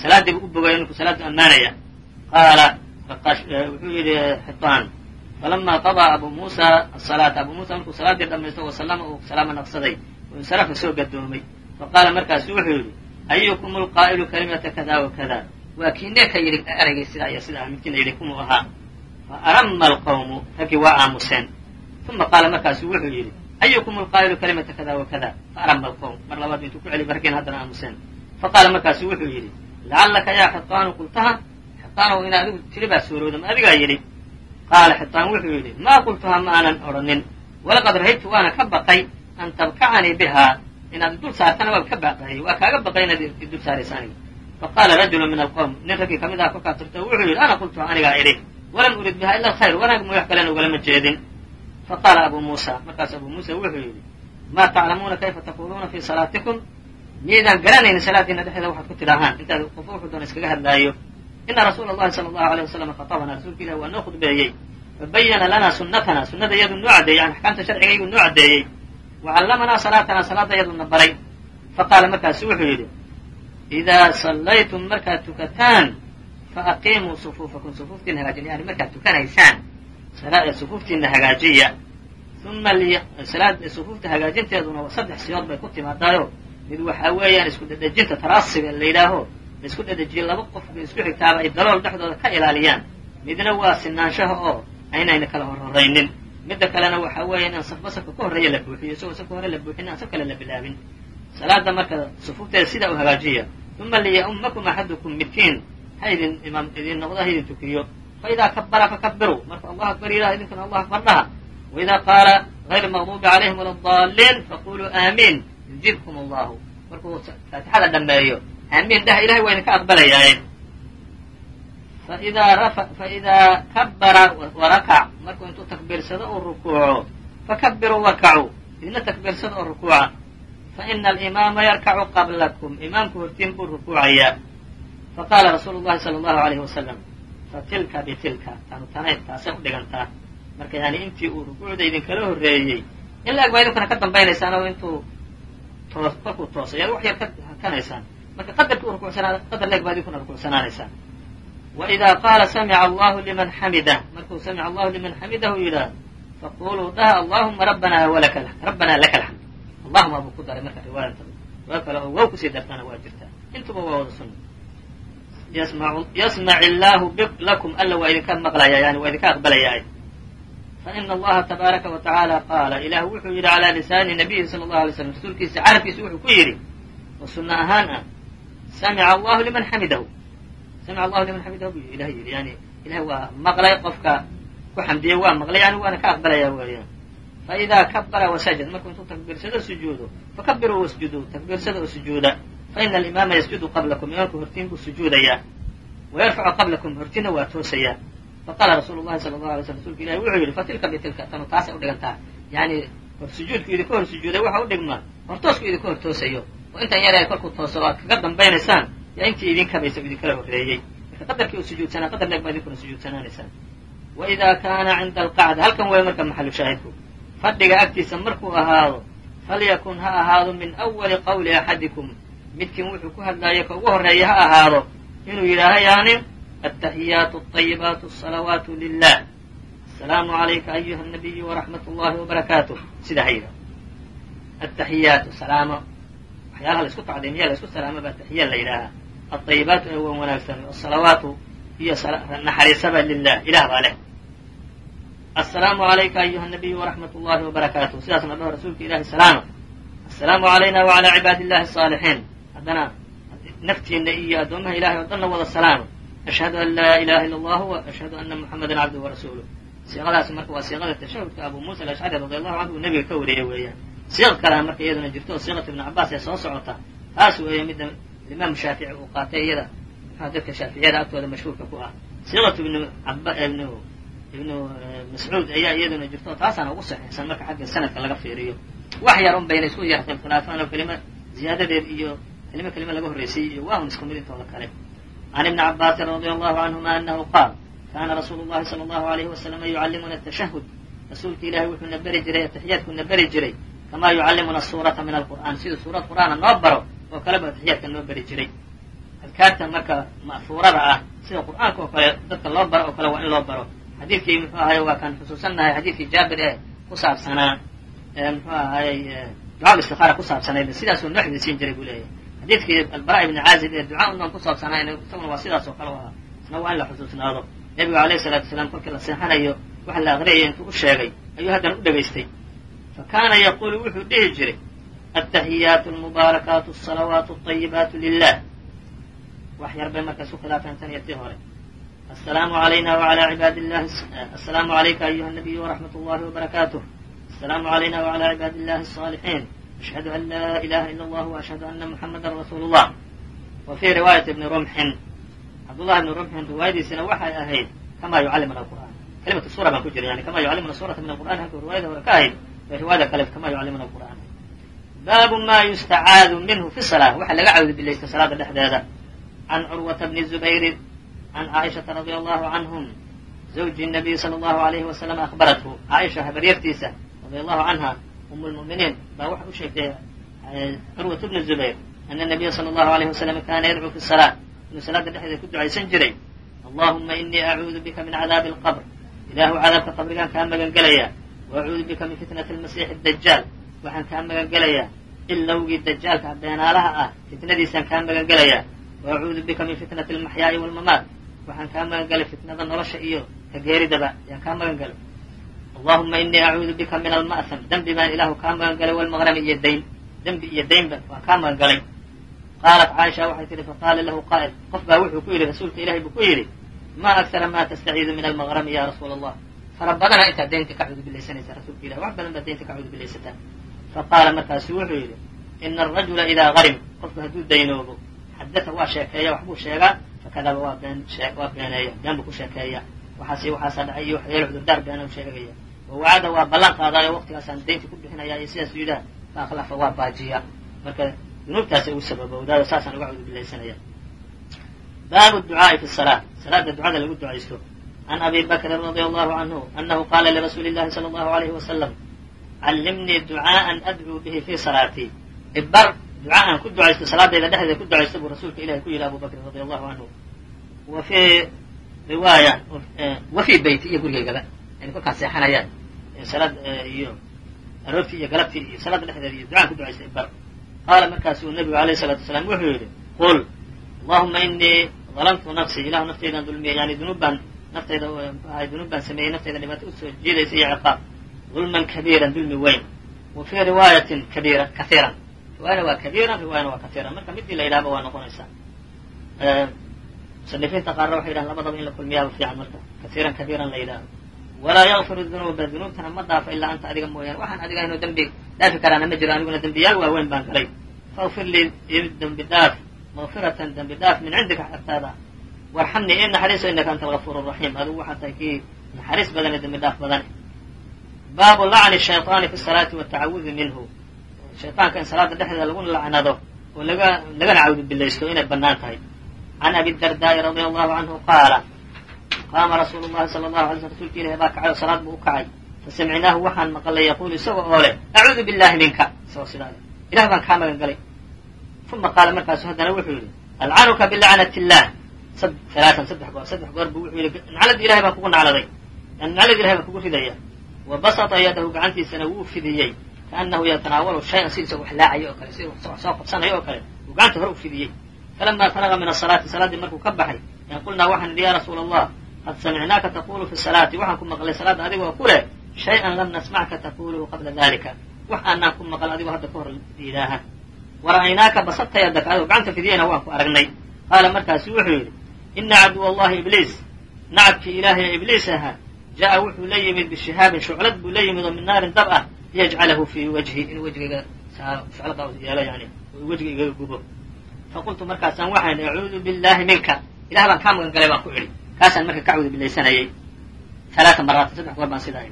salaadiibu u bogayo ninku salaaddu ammaanaya. Qaala wuxuu yidhi xitaan falama qadaa abu muusa asalaata abu muusa markuu salaaddii dhamaysto wasalama uu salaamo naqsaday. Oo insarafa soo gadoomay. Faqaala markaasu wuxuu yidhi ayukum lqaa'ilu kalimata kada wa kada waa kiine ka yidhi eraygii sidaa iyo sidaa midkiina yidhi kumuu ahaa fa arama alqawmu raggii waa aamuseen uma qaala markaasu wuxuu yidhi ayukum lqaa'ilu kalimata kada wa kada fa arama alqawm mar labaad intuu ku celiy raggiina haddana aamuseen faqaala markaasu wuxuu yidhi lacallaka yaa xitaanu qultaha xitaanow ina adigu tiri baa suurowda ma adigaa yidhi qaala xitaan wuxuu yidhi maa qultuha ma aanan odhanin walaqad rahibtu waana ka baqay an tabkacanii bihaa inaad idul saartana waa ka baqayay waa kaaga baqay inaad idul saaraysa aniga faqaala rajulu min alqowm nin raggii ka mid aha kolkaa turta wuxuu yidhi ana qultuha anigaa idhi walam urid biha ila alkhayr wanaag ma wax kalena ugalama jeedin faqaala abu muusa markaas abu muusa wuxuu yidhi maa taclamuuna kayfa taquluuna fii salaatikum miyaydaan garanaynin salaadiina dhexdeeda waxaad ku tidhaahaan intaad qofa wuxuu doona iskaga hadlaayo ina rasuula allahi sala allahu aleyh wasalam khaطabanaa rasuulka ilahi waa noo khudbeeyey fabayana lanaa sunnatana sunnada iyadu noo caddeeyey yani axkaamta sharcigaygu noo caddeeyey wacallamanaa salaatanaa salaada iyaduna baray faqaala markaasu wuxuu yidhi idaa sallaytum markaad tukataan faaqiimuu sufuufakum sufuuftiina hagaajiya yani markaad tukanaysaan sufuuftiina hagaajiya uma sufuufta hagaajinteeduna saddex siyood bay ku timaadaayo mid waxaa weeyaan isku dhedhejinta taraasiga la yidhaaho la isku dhedhejiyo laba qof bay isku xigtaaba ay dalool dhexdooda ka ilaaliyaan midna waa sinaanshaha oo aynayna kala horhoraynin midda kalena waxaa weeya inaan safba safka ka horreeya la buuxiyo isagoo safka hore la buuxin aan saf kale la bilaabin salaada marka sufuufteeda sidaa u hagaajiya. Uma liya'ummakum axadukum midkiin ha idin imaam idin noqdo ha idin tukiyo. Fa idaa kabara fakabiru marka allahu akbar yidhaha idinkuna allahu akbar dhaha. Waidaa qaala غayr maqdubi calayhim wala daliin faquluu aamiin yujibkum allahu. Markuu faatixada dhameeyo aamiin dhaha ilahay waa idinka aqbalayaaye faidaa kabara warakac markuu intuu takbiirsado uu rukuuco. Fakabiruu warkacuu idina takbiirsada oo rukuuca faina alimaama yarkacu qablakum imaamku hortiin buu rukuucayaa faqaala rasuulu llahi sala allahu alayhi wasalam fatilka bitilka tanu tanay taasay u dhigantaa marka yani intii uu rukuucda idinkala horreeyey in la-eg baa idinkuna ka dambaynaysaan oo intuu toos markuu toosay yaad wax yar ka hakanaysaan marka qadarkii u qadar leeg baa idinkuna rukucsanaanaysaan wa idaa qaala samica allahu liman xamidah markuu samica allahu liman xamidahu yidhaah faquluu dhaha allahuma rabbana walaka rabbanaa laka alxamd allahuma buu ku daray marka riwaayata riwaaya kale oo wow ku sii dartana waa jirtaa. Intuba waa wada sunna. Yasmac illaahu lakum alla waa idinka maqlaya yani waa idinka aqbalayaa. Faina allaha tabaaraka wa tacaala qaala ilah wuxuu yidhi calaa lisaani nabiyi sala allahu alay slam rasuulkiisa carabkiisa wuxuu ku yidhi oo sunno ahaan ah samica allahu liman xamidahu samica allahu liman xamidahu buu ilah yidhi yani ilahay waa maqlay qofka ku xamdiyey waa maqlay yani waana ka aqbalaya weeyaan faidaa kabara wasajad markuu intuu takbiirsado sujuudo fakabiruu wasjuduu takbiirsada oo sujuuda faina alimaama yasjudu qablakum imaamku hortiin buu sujuudayaa wayarfacu qablakum hortina waa toosayaa faqaala rasuulu llahi sala allahu alay slam rsulka ilahi wuxuu yidhi fatilka bitilka tanu taasay udhigantaa yani hor sujuudku idinka hor sujuuday waxa u dhigmaa hortoosku idinka hor toosayo oo intan yar kolkuu tooso aad kaga dambaynaysaan yaa intii idin kabaysa o idinkala horreeyey marka qadarkii u sujuudsanaa qadar leeg baa idinkuna sujuudsanaanaysaan wa idaa kaana cinda alqacda halkan weeye marka maxalu shaahidku fadhiga agtiisa markuu ahaado falyakun ha ahaado min awali qawli axadikum. Midkiin wuxuu ku hadlaaya ka ugu horreeya ha ahaado inuu yidhaaha yani attaxiyaatu alayibaatu asalawaatu lilah asalaamu calayka ayuha anabiyu waraxmat ullahi wabarakaatuh sidaa ha yidhahdo attaxiyaatu salaamo. Waxyaalaha la isku tacdiimiya la isku salaamo baa taxiya la yidhaahaa. Alطayibaatu ee wan wanaagsan asalawaatu iyo naxariisaba lilah ilah baa leh aلsalaamu عalayka ayuha الnabiy وraxmat اllahi وbarakaatuh sidaasna dhaho rasuulka ilahi salaama aلsalaamu عalayna وعalى cibaadi اllahi الصاalixiin haddana naftiina iyo addoomaha ilahay oo dhanna wada salaama ashhadu an laa ilaha illa allah wa ashhadu ana muxamadan cabduhu warasuuluh siiqadaasi marka waa siiqada tashahudka abu muusa alashcari radi allahu canhu uu nebiga ka wariyey weeyaan siiq kalea marka iyaduna jirto oo siiqat ibnu cabaas ee soo socota taas weeye midda imaamu shaafici uu qaatay iyada muxua dadka shaaficiyada agtooda mashhuurka ku ah siiqatu ibnu ibnu ibnu mascuud ayaa iyaduna jirto taasaana ugu saxiixsan marka xagga sanadka laga fiiriyo. Wax yar un bayna isku yar khilaafaan oo kelima ziyaadadeed iyo kelima kelima laga horreysayey iyo waa un isku mid intooda kale. Can ibni cabaasin radi allahu canhuma anahu qaal kaana rasuulu llahi sala allahu alayhi wasalama yucallimuna atashahud rasuulka ilahay wuxuuna beri jiray ataxiyaadkuuna beri jiray kamaa yucallimuna suurata min alqur'aan. Siduu suurad qur'aana noo baro oo kaleba ataxiyaadka noo beri jiray. Adkaarta marka ma'fuurada ah sida qur'aanka oo kale dadka loo baro oo kale waa in loo baro xadiidkii muxuu ahaye waa kaan xusuusannahay xadiidkii jaabir ee ku saabsanaa muxuu ahayey ducaa istikaara ku saabsanayd sidaasuu noo xidisiin jiray buu leeyahay. Xadiidkii albara ibni caazib ee ducaa unan ku saabsanayn isaguna waa sidaas oo kale u ahaa. Isna waa in la xusuusnaado. Nebigu alayhi salaatu wasalaam kolkii la seexanayo waxa la aqriyaya intuu u sheegay ayuu haddana u dhegaystay fa kaana yaquulu wuxuu dhihi jiray altaxiyaatu almubaarakaatu asalawaatu alطayibaatu lilah wax yar bay marka isu khilaafeen tan iyo tii hore asalaamu alayna wala cibaadi llahi asalaamu alayka ayuha nabiyu waraxmat اllahi wbarakaatuh asalaamu alayna wala cibaadi illahi الصaalixiin ashhadu an laa ilaha ila allah وashhadu ana muxamada rasuulu llah wa fii riwaayati ibni rumxin cabdullahi ibni rumxin riwaayadiisina waxay ahayd kama yucallimuna alqur'an kalimatu sura baan ku jira yani kama yucallimuna suurata min alqur'an halkuu riwaayada hore ka ahayd bay riwaayada kale kama yucallimuna alqur'an baabu ma yustacaadu minhu fi salaa waxa laga cawdi bilaysta salaada dhexdeeda can curwata bni zubayrin can caaishata radia allahu canhum zawji nabiy sala allahu alayhi wasalam akhbarathu caaisha habaryartiisa radia allahu canha um lmu'miniin baa waxa u sheegtay curwat bni zubayr ana nabiya sala allahu alayhi wasalam kana yadcuu fi salaa inuu salaada dhexdeeda ku ducaysan jiray allahuma inii acuudu bika min cadaabi alqabr ilaahu cadaabka qabrigaan kaa magan gelayaa wa acuudu bika min fitnati almasiixi dajaal waxaan kaa magan gelayaa ilowgii dajaalka beenaalaha ah fitnadiisaan kaa magan gelayaa wa acuudu bika min fitnati almaxyaa'i walmamaat waxaan kaa magan gelay fitnada nolosha iyo ka geeridaba ayaan kaa magan gelay allahuma inii acuudu bika min alma'ham dembi baan ilaahu kaa magan galay walmaqrami iyo dayn. Dembi iyo daynba waan kaa magan galay qaalat caaisha waxay tihi faqaala lahu qaa'il. Qof baa wuxuu ku yidhi rasuulka ilahay buu ku yidhi ma aksara ma tastaciidu min almaqrami ya rasuula allah fara badana intaad daynta ka cudubilaysanaysaa rasuulka ilahi wax badan baad daynta ka cudubilaysataa faqaala markaasu wuxuu yidhi ina arajula idaa qarim qofku hadduu daynoobo xadata waa sheekeeya waxbuu sheegaa fakadaba waa been waa beeneeya been ku sheekeeya. Waxaas waxaasa dhacay iyo waxyeelo cudurdaar beenau sheegaya wawacada waa ballan qaadaayo waqtigaasaan daynta ku bixinaya iyo sidaas yidhaha fa waa baajiya. Marka dunuubtaasa ugu sababowdaado saasaan uga cudubilaysanaya baabu ducaai fi salaa salaada ducada lagu ducaysto. Can abi bakrin radia allahu canhu anahu qaala lirasuuli llahi sala allahu alayhi wasalam callimnii ducaa'an adcuu bihi fii salaatii ibar ducaa aan ku ducaysto salaadayda dhexdeeda ku ducaysto buu rasuulka ilahi ku yidhi abu bakr radi allahu canhu wa riwaaya wa beyti iyo gurigaygaba yani kolkaas seexanayaan salaad iyo aroortii iyo galabtii iyo salaada dhexdeeda iyo ducaan ku ducaysta ibar qaala markaasuu nebigu alayh الsalaatu wasalaam wuxuu yidhi qul allahuma inii dalamtu nafsii ilahu naftaydan dulmiyay yani dunuub baan naftayda mxuahay dunuub baan sameeyey naftayda dhibaato u soo jiidaysa iyo ciqaab dulman kabiiran dulmi weyn. Wa fii riwaayatin kabiira kaiiran riwaayana waa kabiira riwaayana waa kaiira marka midii la yidhahba waa noqonaysaa. Musanifiinta qaarna waxay yidhahan labadaba in la kulmiyaaba fiican marka. Kaiiran kabiiran la yidhahdo walaa yakfiru dunuuba dunuubtana ma daafo ilaa anta adiga mooyaane. Waxaan adiga inuu dembi dhaafi karaana ma jiro aniguna dembiyaal waaweyn baan galay. Fakfir lii i dembi dhaaf maqfiratan dembi dhaaf min cindika xagtaada warxamnii i naxariiso inaka anta algafuur raxiim adigu waxaa tahay kii naxariis badane dembi dhaaf badane baabu lacni shayطaani fi salaati watacawudi minhu shayطaanka in salaada dhexdeeda lagu lacnado oo laga lagana cawdi bilaysto inay bannaan tahay. Can abi dardaa'i radia allahu canhu qaala qaama rasuulu llahi sala allahu alay sl rsulka ilahi baa kacay oo salaad buu u kacay. Fasamicnaahu waxaan maqlay yaquulu isaga oo leh acuudu billahi minka. Isagoo sidaa ilah baan kaa magan galay uma qaala markaasu haddana wuxuu yidhi alcanuka bilacnati illah alaatan saddex goor saddex goor buu wuxuu yidhi naclada ilahay baan kugu nacladay. Naclada ilahay baan kugu ridaya wa basata yadahu gacantiisana wuu fidiyey kaanahu yatanaawalu shayan si isagoo wax laacayo oo kale si soo qabsanayo oo kale uu gacanta hore u fidiyey falama faraga min asalaati salaaddii markuu ka baxay yan qulnaa waxaan idhi ya rasuula allah qad samicnaaka taqulu fi salaati waxaan ku maqlay salaadda adigoo ku leh shay-an lam nasmacka taquluhu qabla dalika wax aanaan ku maqal adigoo hadda ka hor yidhaaha wara'aynaaka basabta yadaka adoo gacanta fidiyeyna waan ku aragnay qaala markaasu wuxuu yidhi ina caduw allahi ibliis nacabkii ilaahay ee ibliis ahaa ja'a wuxuu la yimid bishihaabin shuclad buu la yimid oo min naarin dab ah liyajcalahu fii wajhi inuu wejigayga saaro yeelo yani oo igaga gubo faqultu markaasaan waxaan acuudu billahi minka ilah baan kaa magan galay baan ku idhi kaasaan marka ka cawdi bilaysanayay alaaa maraatan saddex goor baan sidaa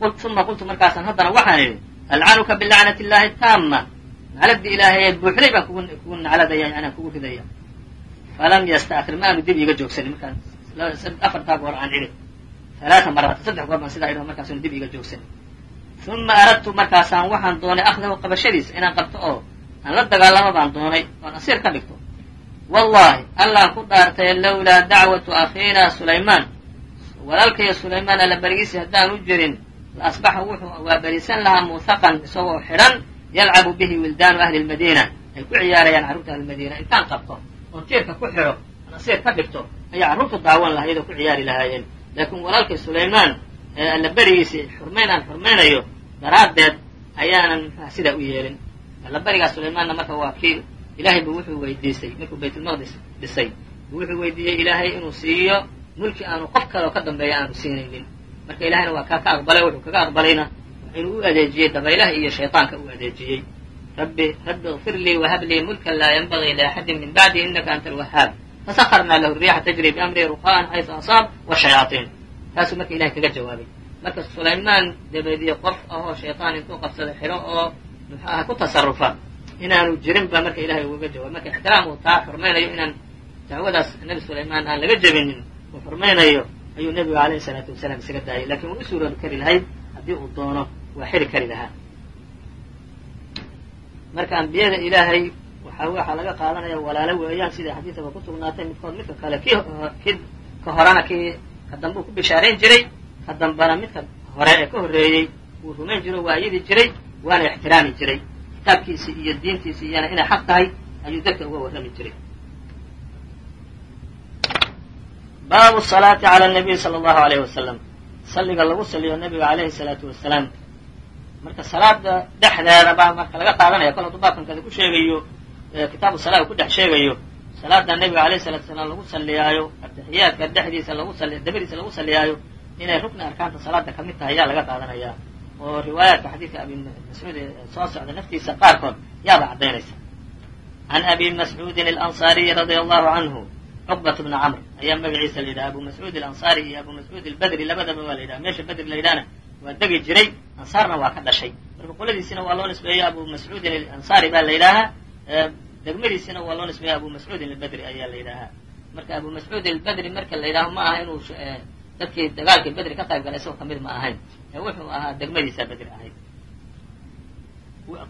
uma qultu markaasaan haddana waxaan idhi alcanuka bilacnati illahi taama nacladii ilaahay ee buuxday baan kugu nacladaya yani aan kugu ridaya falam yasta'kir ma aanu dib iiga joogsanin markaan afartaa goor aan idhi alaaa maraatan saddex goor baan sidaa idhi markaasuna dib iiga joogsanin uma aradtu markaasaan waxaan doonay akhdahu qabashadiisa inaan qabto oo aan la dagaalamo baan doonay oon asiir ka dhigto. Wallahi allaan ku dhaartay lawlaa dacwatu akhiina sulaymaan. Walaalkaya sulaymaan alla berigiisii haddaan u jirin la asbaxa wuxuu waa berisan lahaa muthaqan isagoo xidhan yalcabu bihi wildaanu ahli lmadiina ay ku ciyaarayaan carruurta ahlilmadiina intaan qabto oon tiirka ku xidho aan asiir ka dhigto ayaa carruurtu daawan lahaa iyadoo ku ciyaari lahaayeen. Laakiin walaalkay sulaymaan alla berigiisii xurmayn aan xurmaynayo daraaddeed ayaanan mxua sidaa u yeelin alla berigaa sulaymaanna marka waa kii ilaahay buu wuxuu weydiisay markuu baytulmaqdis dhisay buu wuxuu weydiiyey ilaahay inuu siiyo mulki aanu qof kaleoo ka dambeeya aanu siinaynin marka ilahayna waa kaa ka aqbalay wuxuu kaga aqbalayna inuu u adeejiyey dabaylaha iyo shayطaanka u adeejiyey rabbi rabbi اغfir lii whab lii mulkan laa ynbagii liaxadin min bacdi inaka anta alwahaab fasakrnaa lahu riixa tajri biamri ruqaan xaysu asaab washayaaطiin taasuu marka ilahay kaga jawaabay marka sulaymaan dabeediye qof ahoo shayطaan intuu qabsada xidho oo muxuu aha ku tasarufa inaanu jirin baa marka ilahay ugaga jawaabay marka ixtiraam uu taa xurmaynayo inaan dacwadaas nebi sulaymaan aan laga jebinin uu xurmaynayo ayuu nebigu alayhi salaatu wasalaam isaga daayay laakiin wuu u suuroobi kari lahayd haddii uu doono waa xiri kari lahaa marka ambiyada ilaahay waxa waxaa laga qaadanaya walaalo weeyaan sida xadiidaba ku sugnaatay midkood midka kale ki ki ka horena kii ka dambe uu ku bishaarayn jiray ka midka hore ee ka horreeyey wuu rumayn jiro waa jiray waana ixtiraami jiray. Kitaabkiisi iyo diintiisi iyana inay xaq tahay ayuu dadka uga warrami jiray. Baabu salaati cala nabiy sala allahu alayh wasalam salliga lagu saliyo nabiga alayhi salaatu wasalaam marka salaada dhexdeeda baa marka laga qaadanaya kol hadduu baabkankada ku sheegayo kitaabu salaa uu ku dhex sheegayo. Salaada nabiga alayhi salatu wasalaam lagu saliyaayo atixiyaadka dhexdiisa lagu sali dabadiisa lagu saliyaayo inay rukni arkaanta salaada ka mid tahay yaa laga qaadanaya. Oo riwaayaadka xadiidka abi mascuud ee soo socda naftiisa qaarkood yaaba caddaynaysa can abi mascuudin alansaariyi radia allahu canhu cuqbat bna camr ayaa magaciisa la yidhaha abu mascuud alansaari iyo abu mascuud albedri labadaba waa la yidhaha meesha bedri la yidhahna waa degi jiray ansaarna waa ka dhashay. Marka qoladiisina waa loo nisbeeya abu mascuudin alansaari baa la yidhaahaa degmadiisina waa loo nisbeeya abu mascuudin albedri ayaa la yidhaahaa marka abu mascuud albedri marka la yidhaaho ma aha inuu dadkii dagaalkii bedri ka qayb galay isagoo ka mid ma ahayn. Wuxuu ahaa degmadiisaa bedri ahayd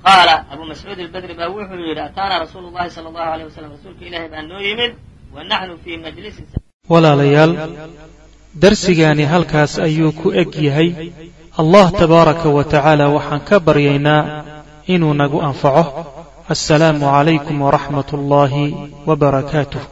qaala abu mascuud albedri baa wuxuu yidhi ataana rasuulu llahi sala allahu aleyh wasalam rasuulka ilaahay baa noo yimid wa naxnu fii majlisin walaalayaal darsigaani halkaas ayuu ku eg yahay allah tabaaraka wa tacaala waxaan ka baryaynaa inuu nagu anfaco. Assalaamu calaykum waraxmat ullaahi wa barakaatuh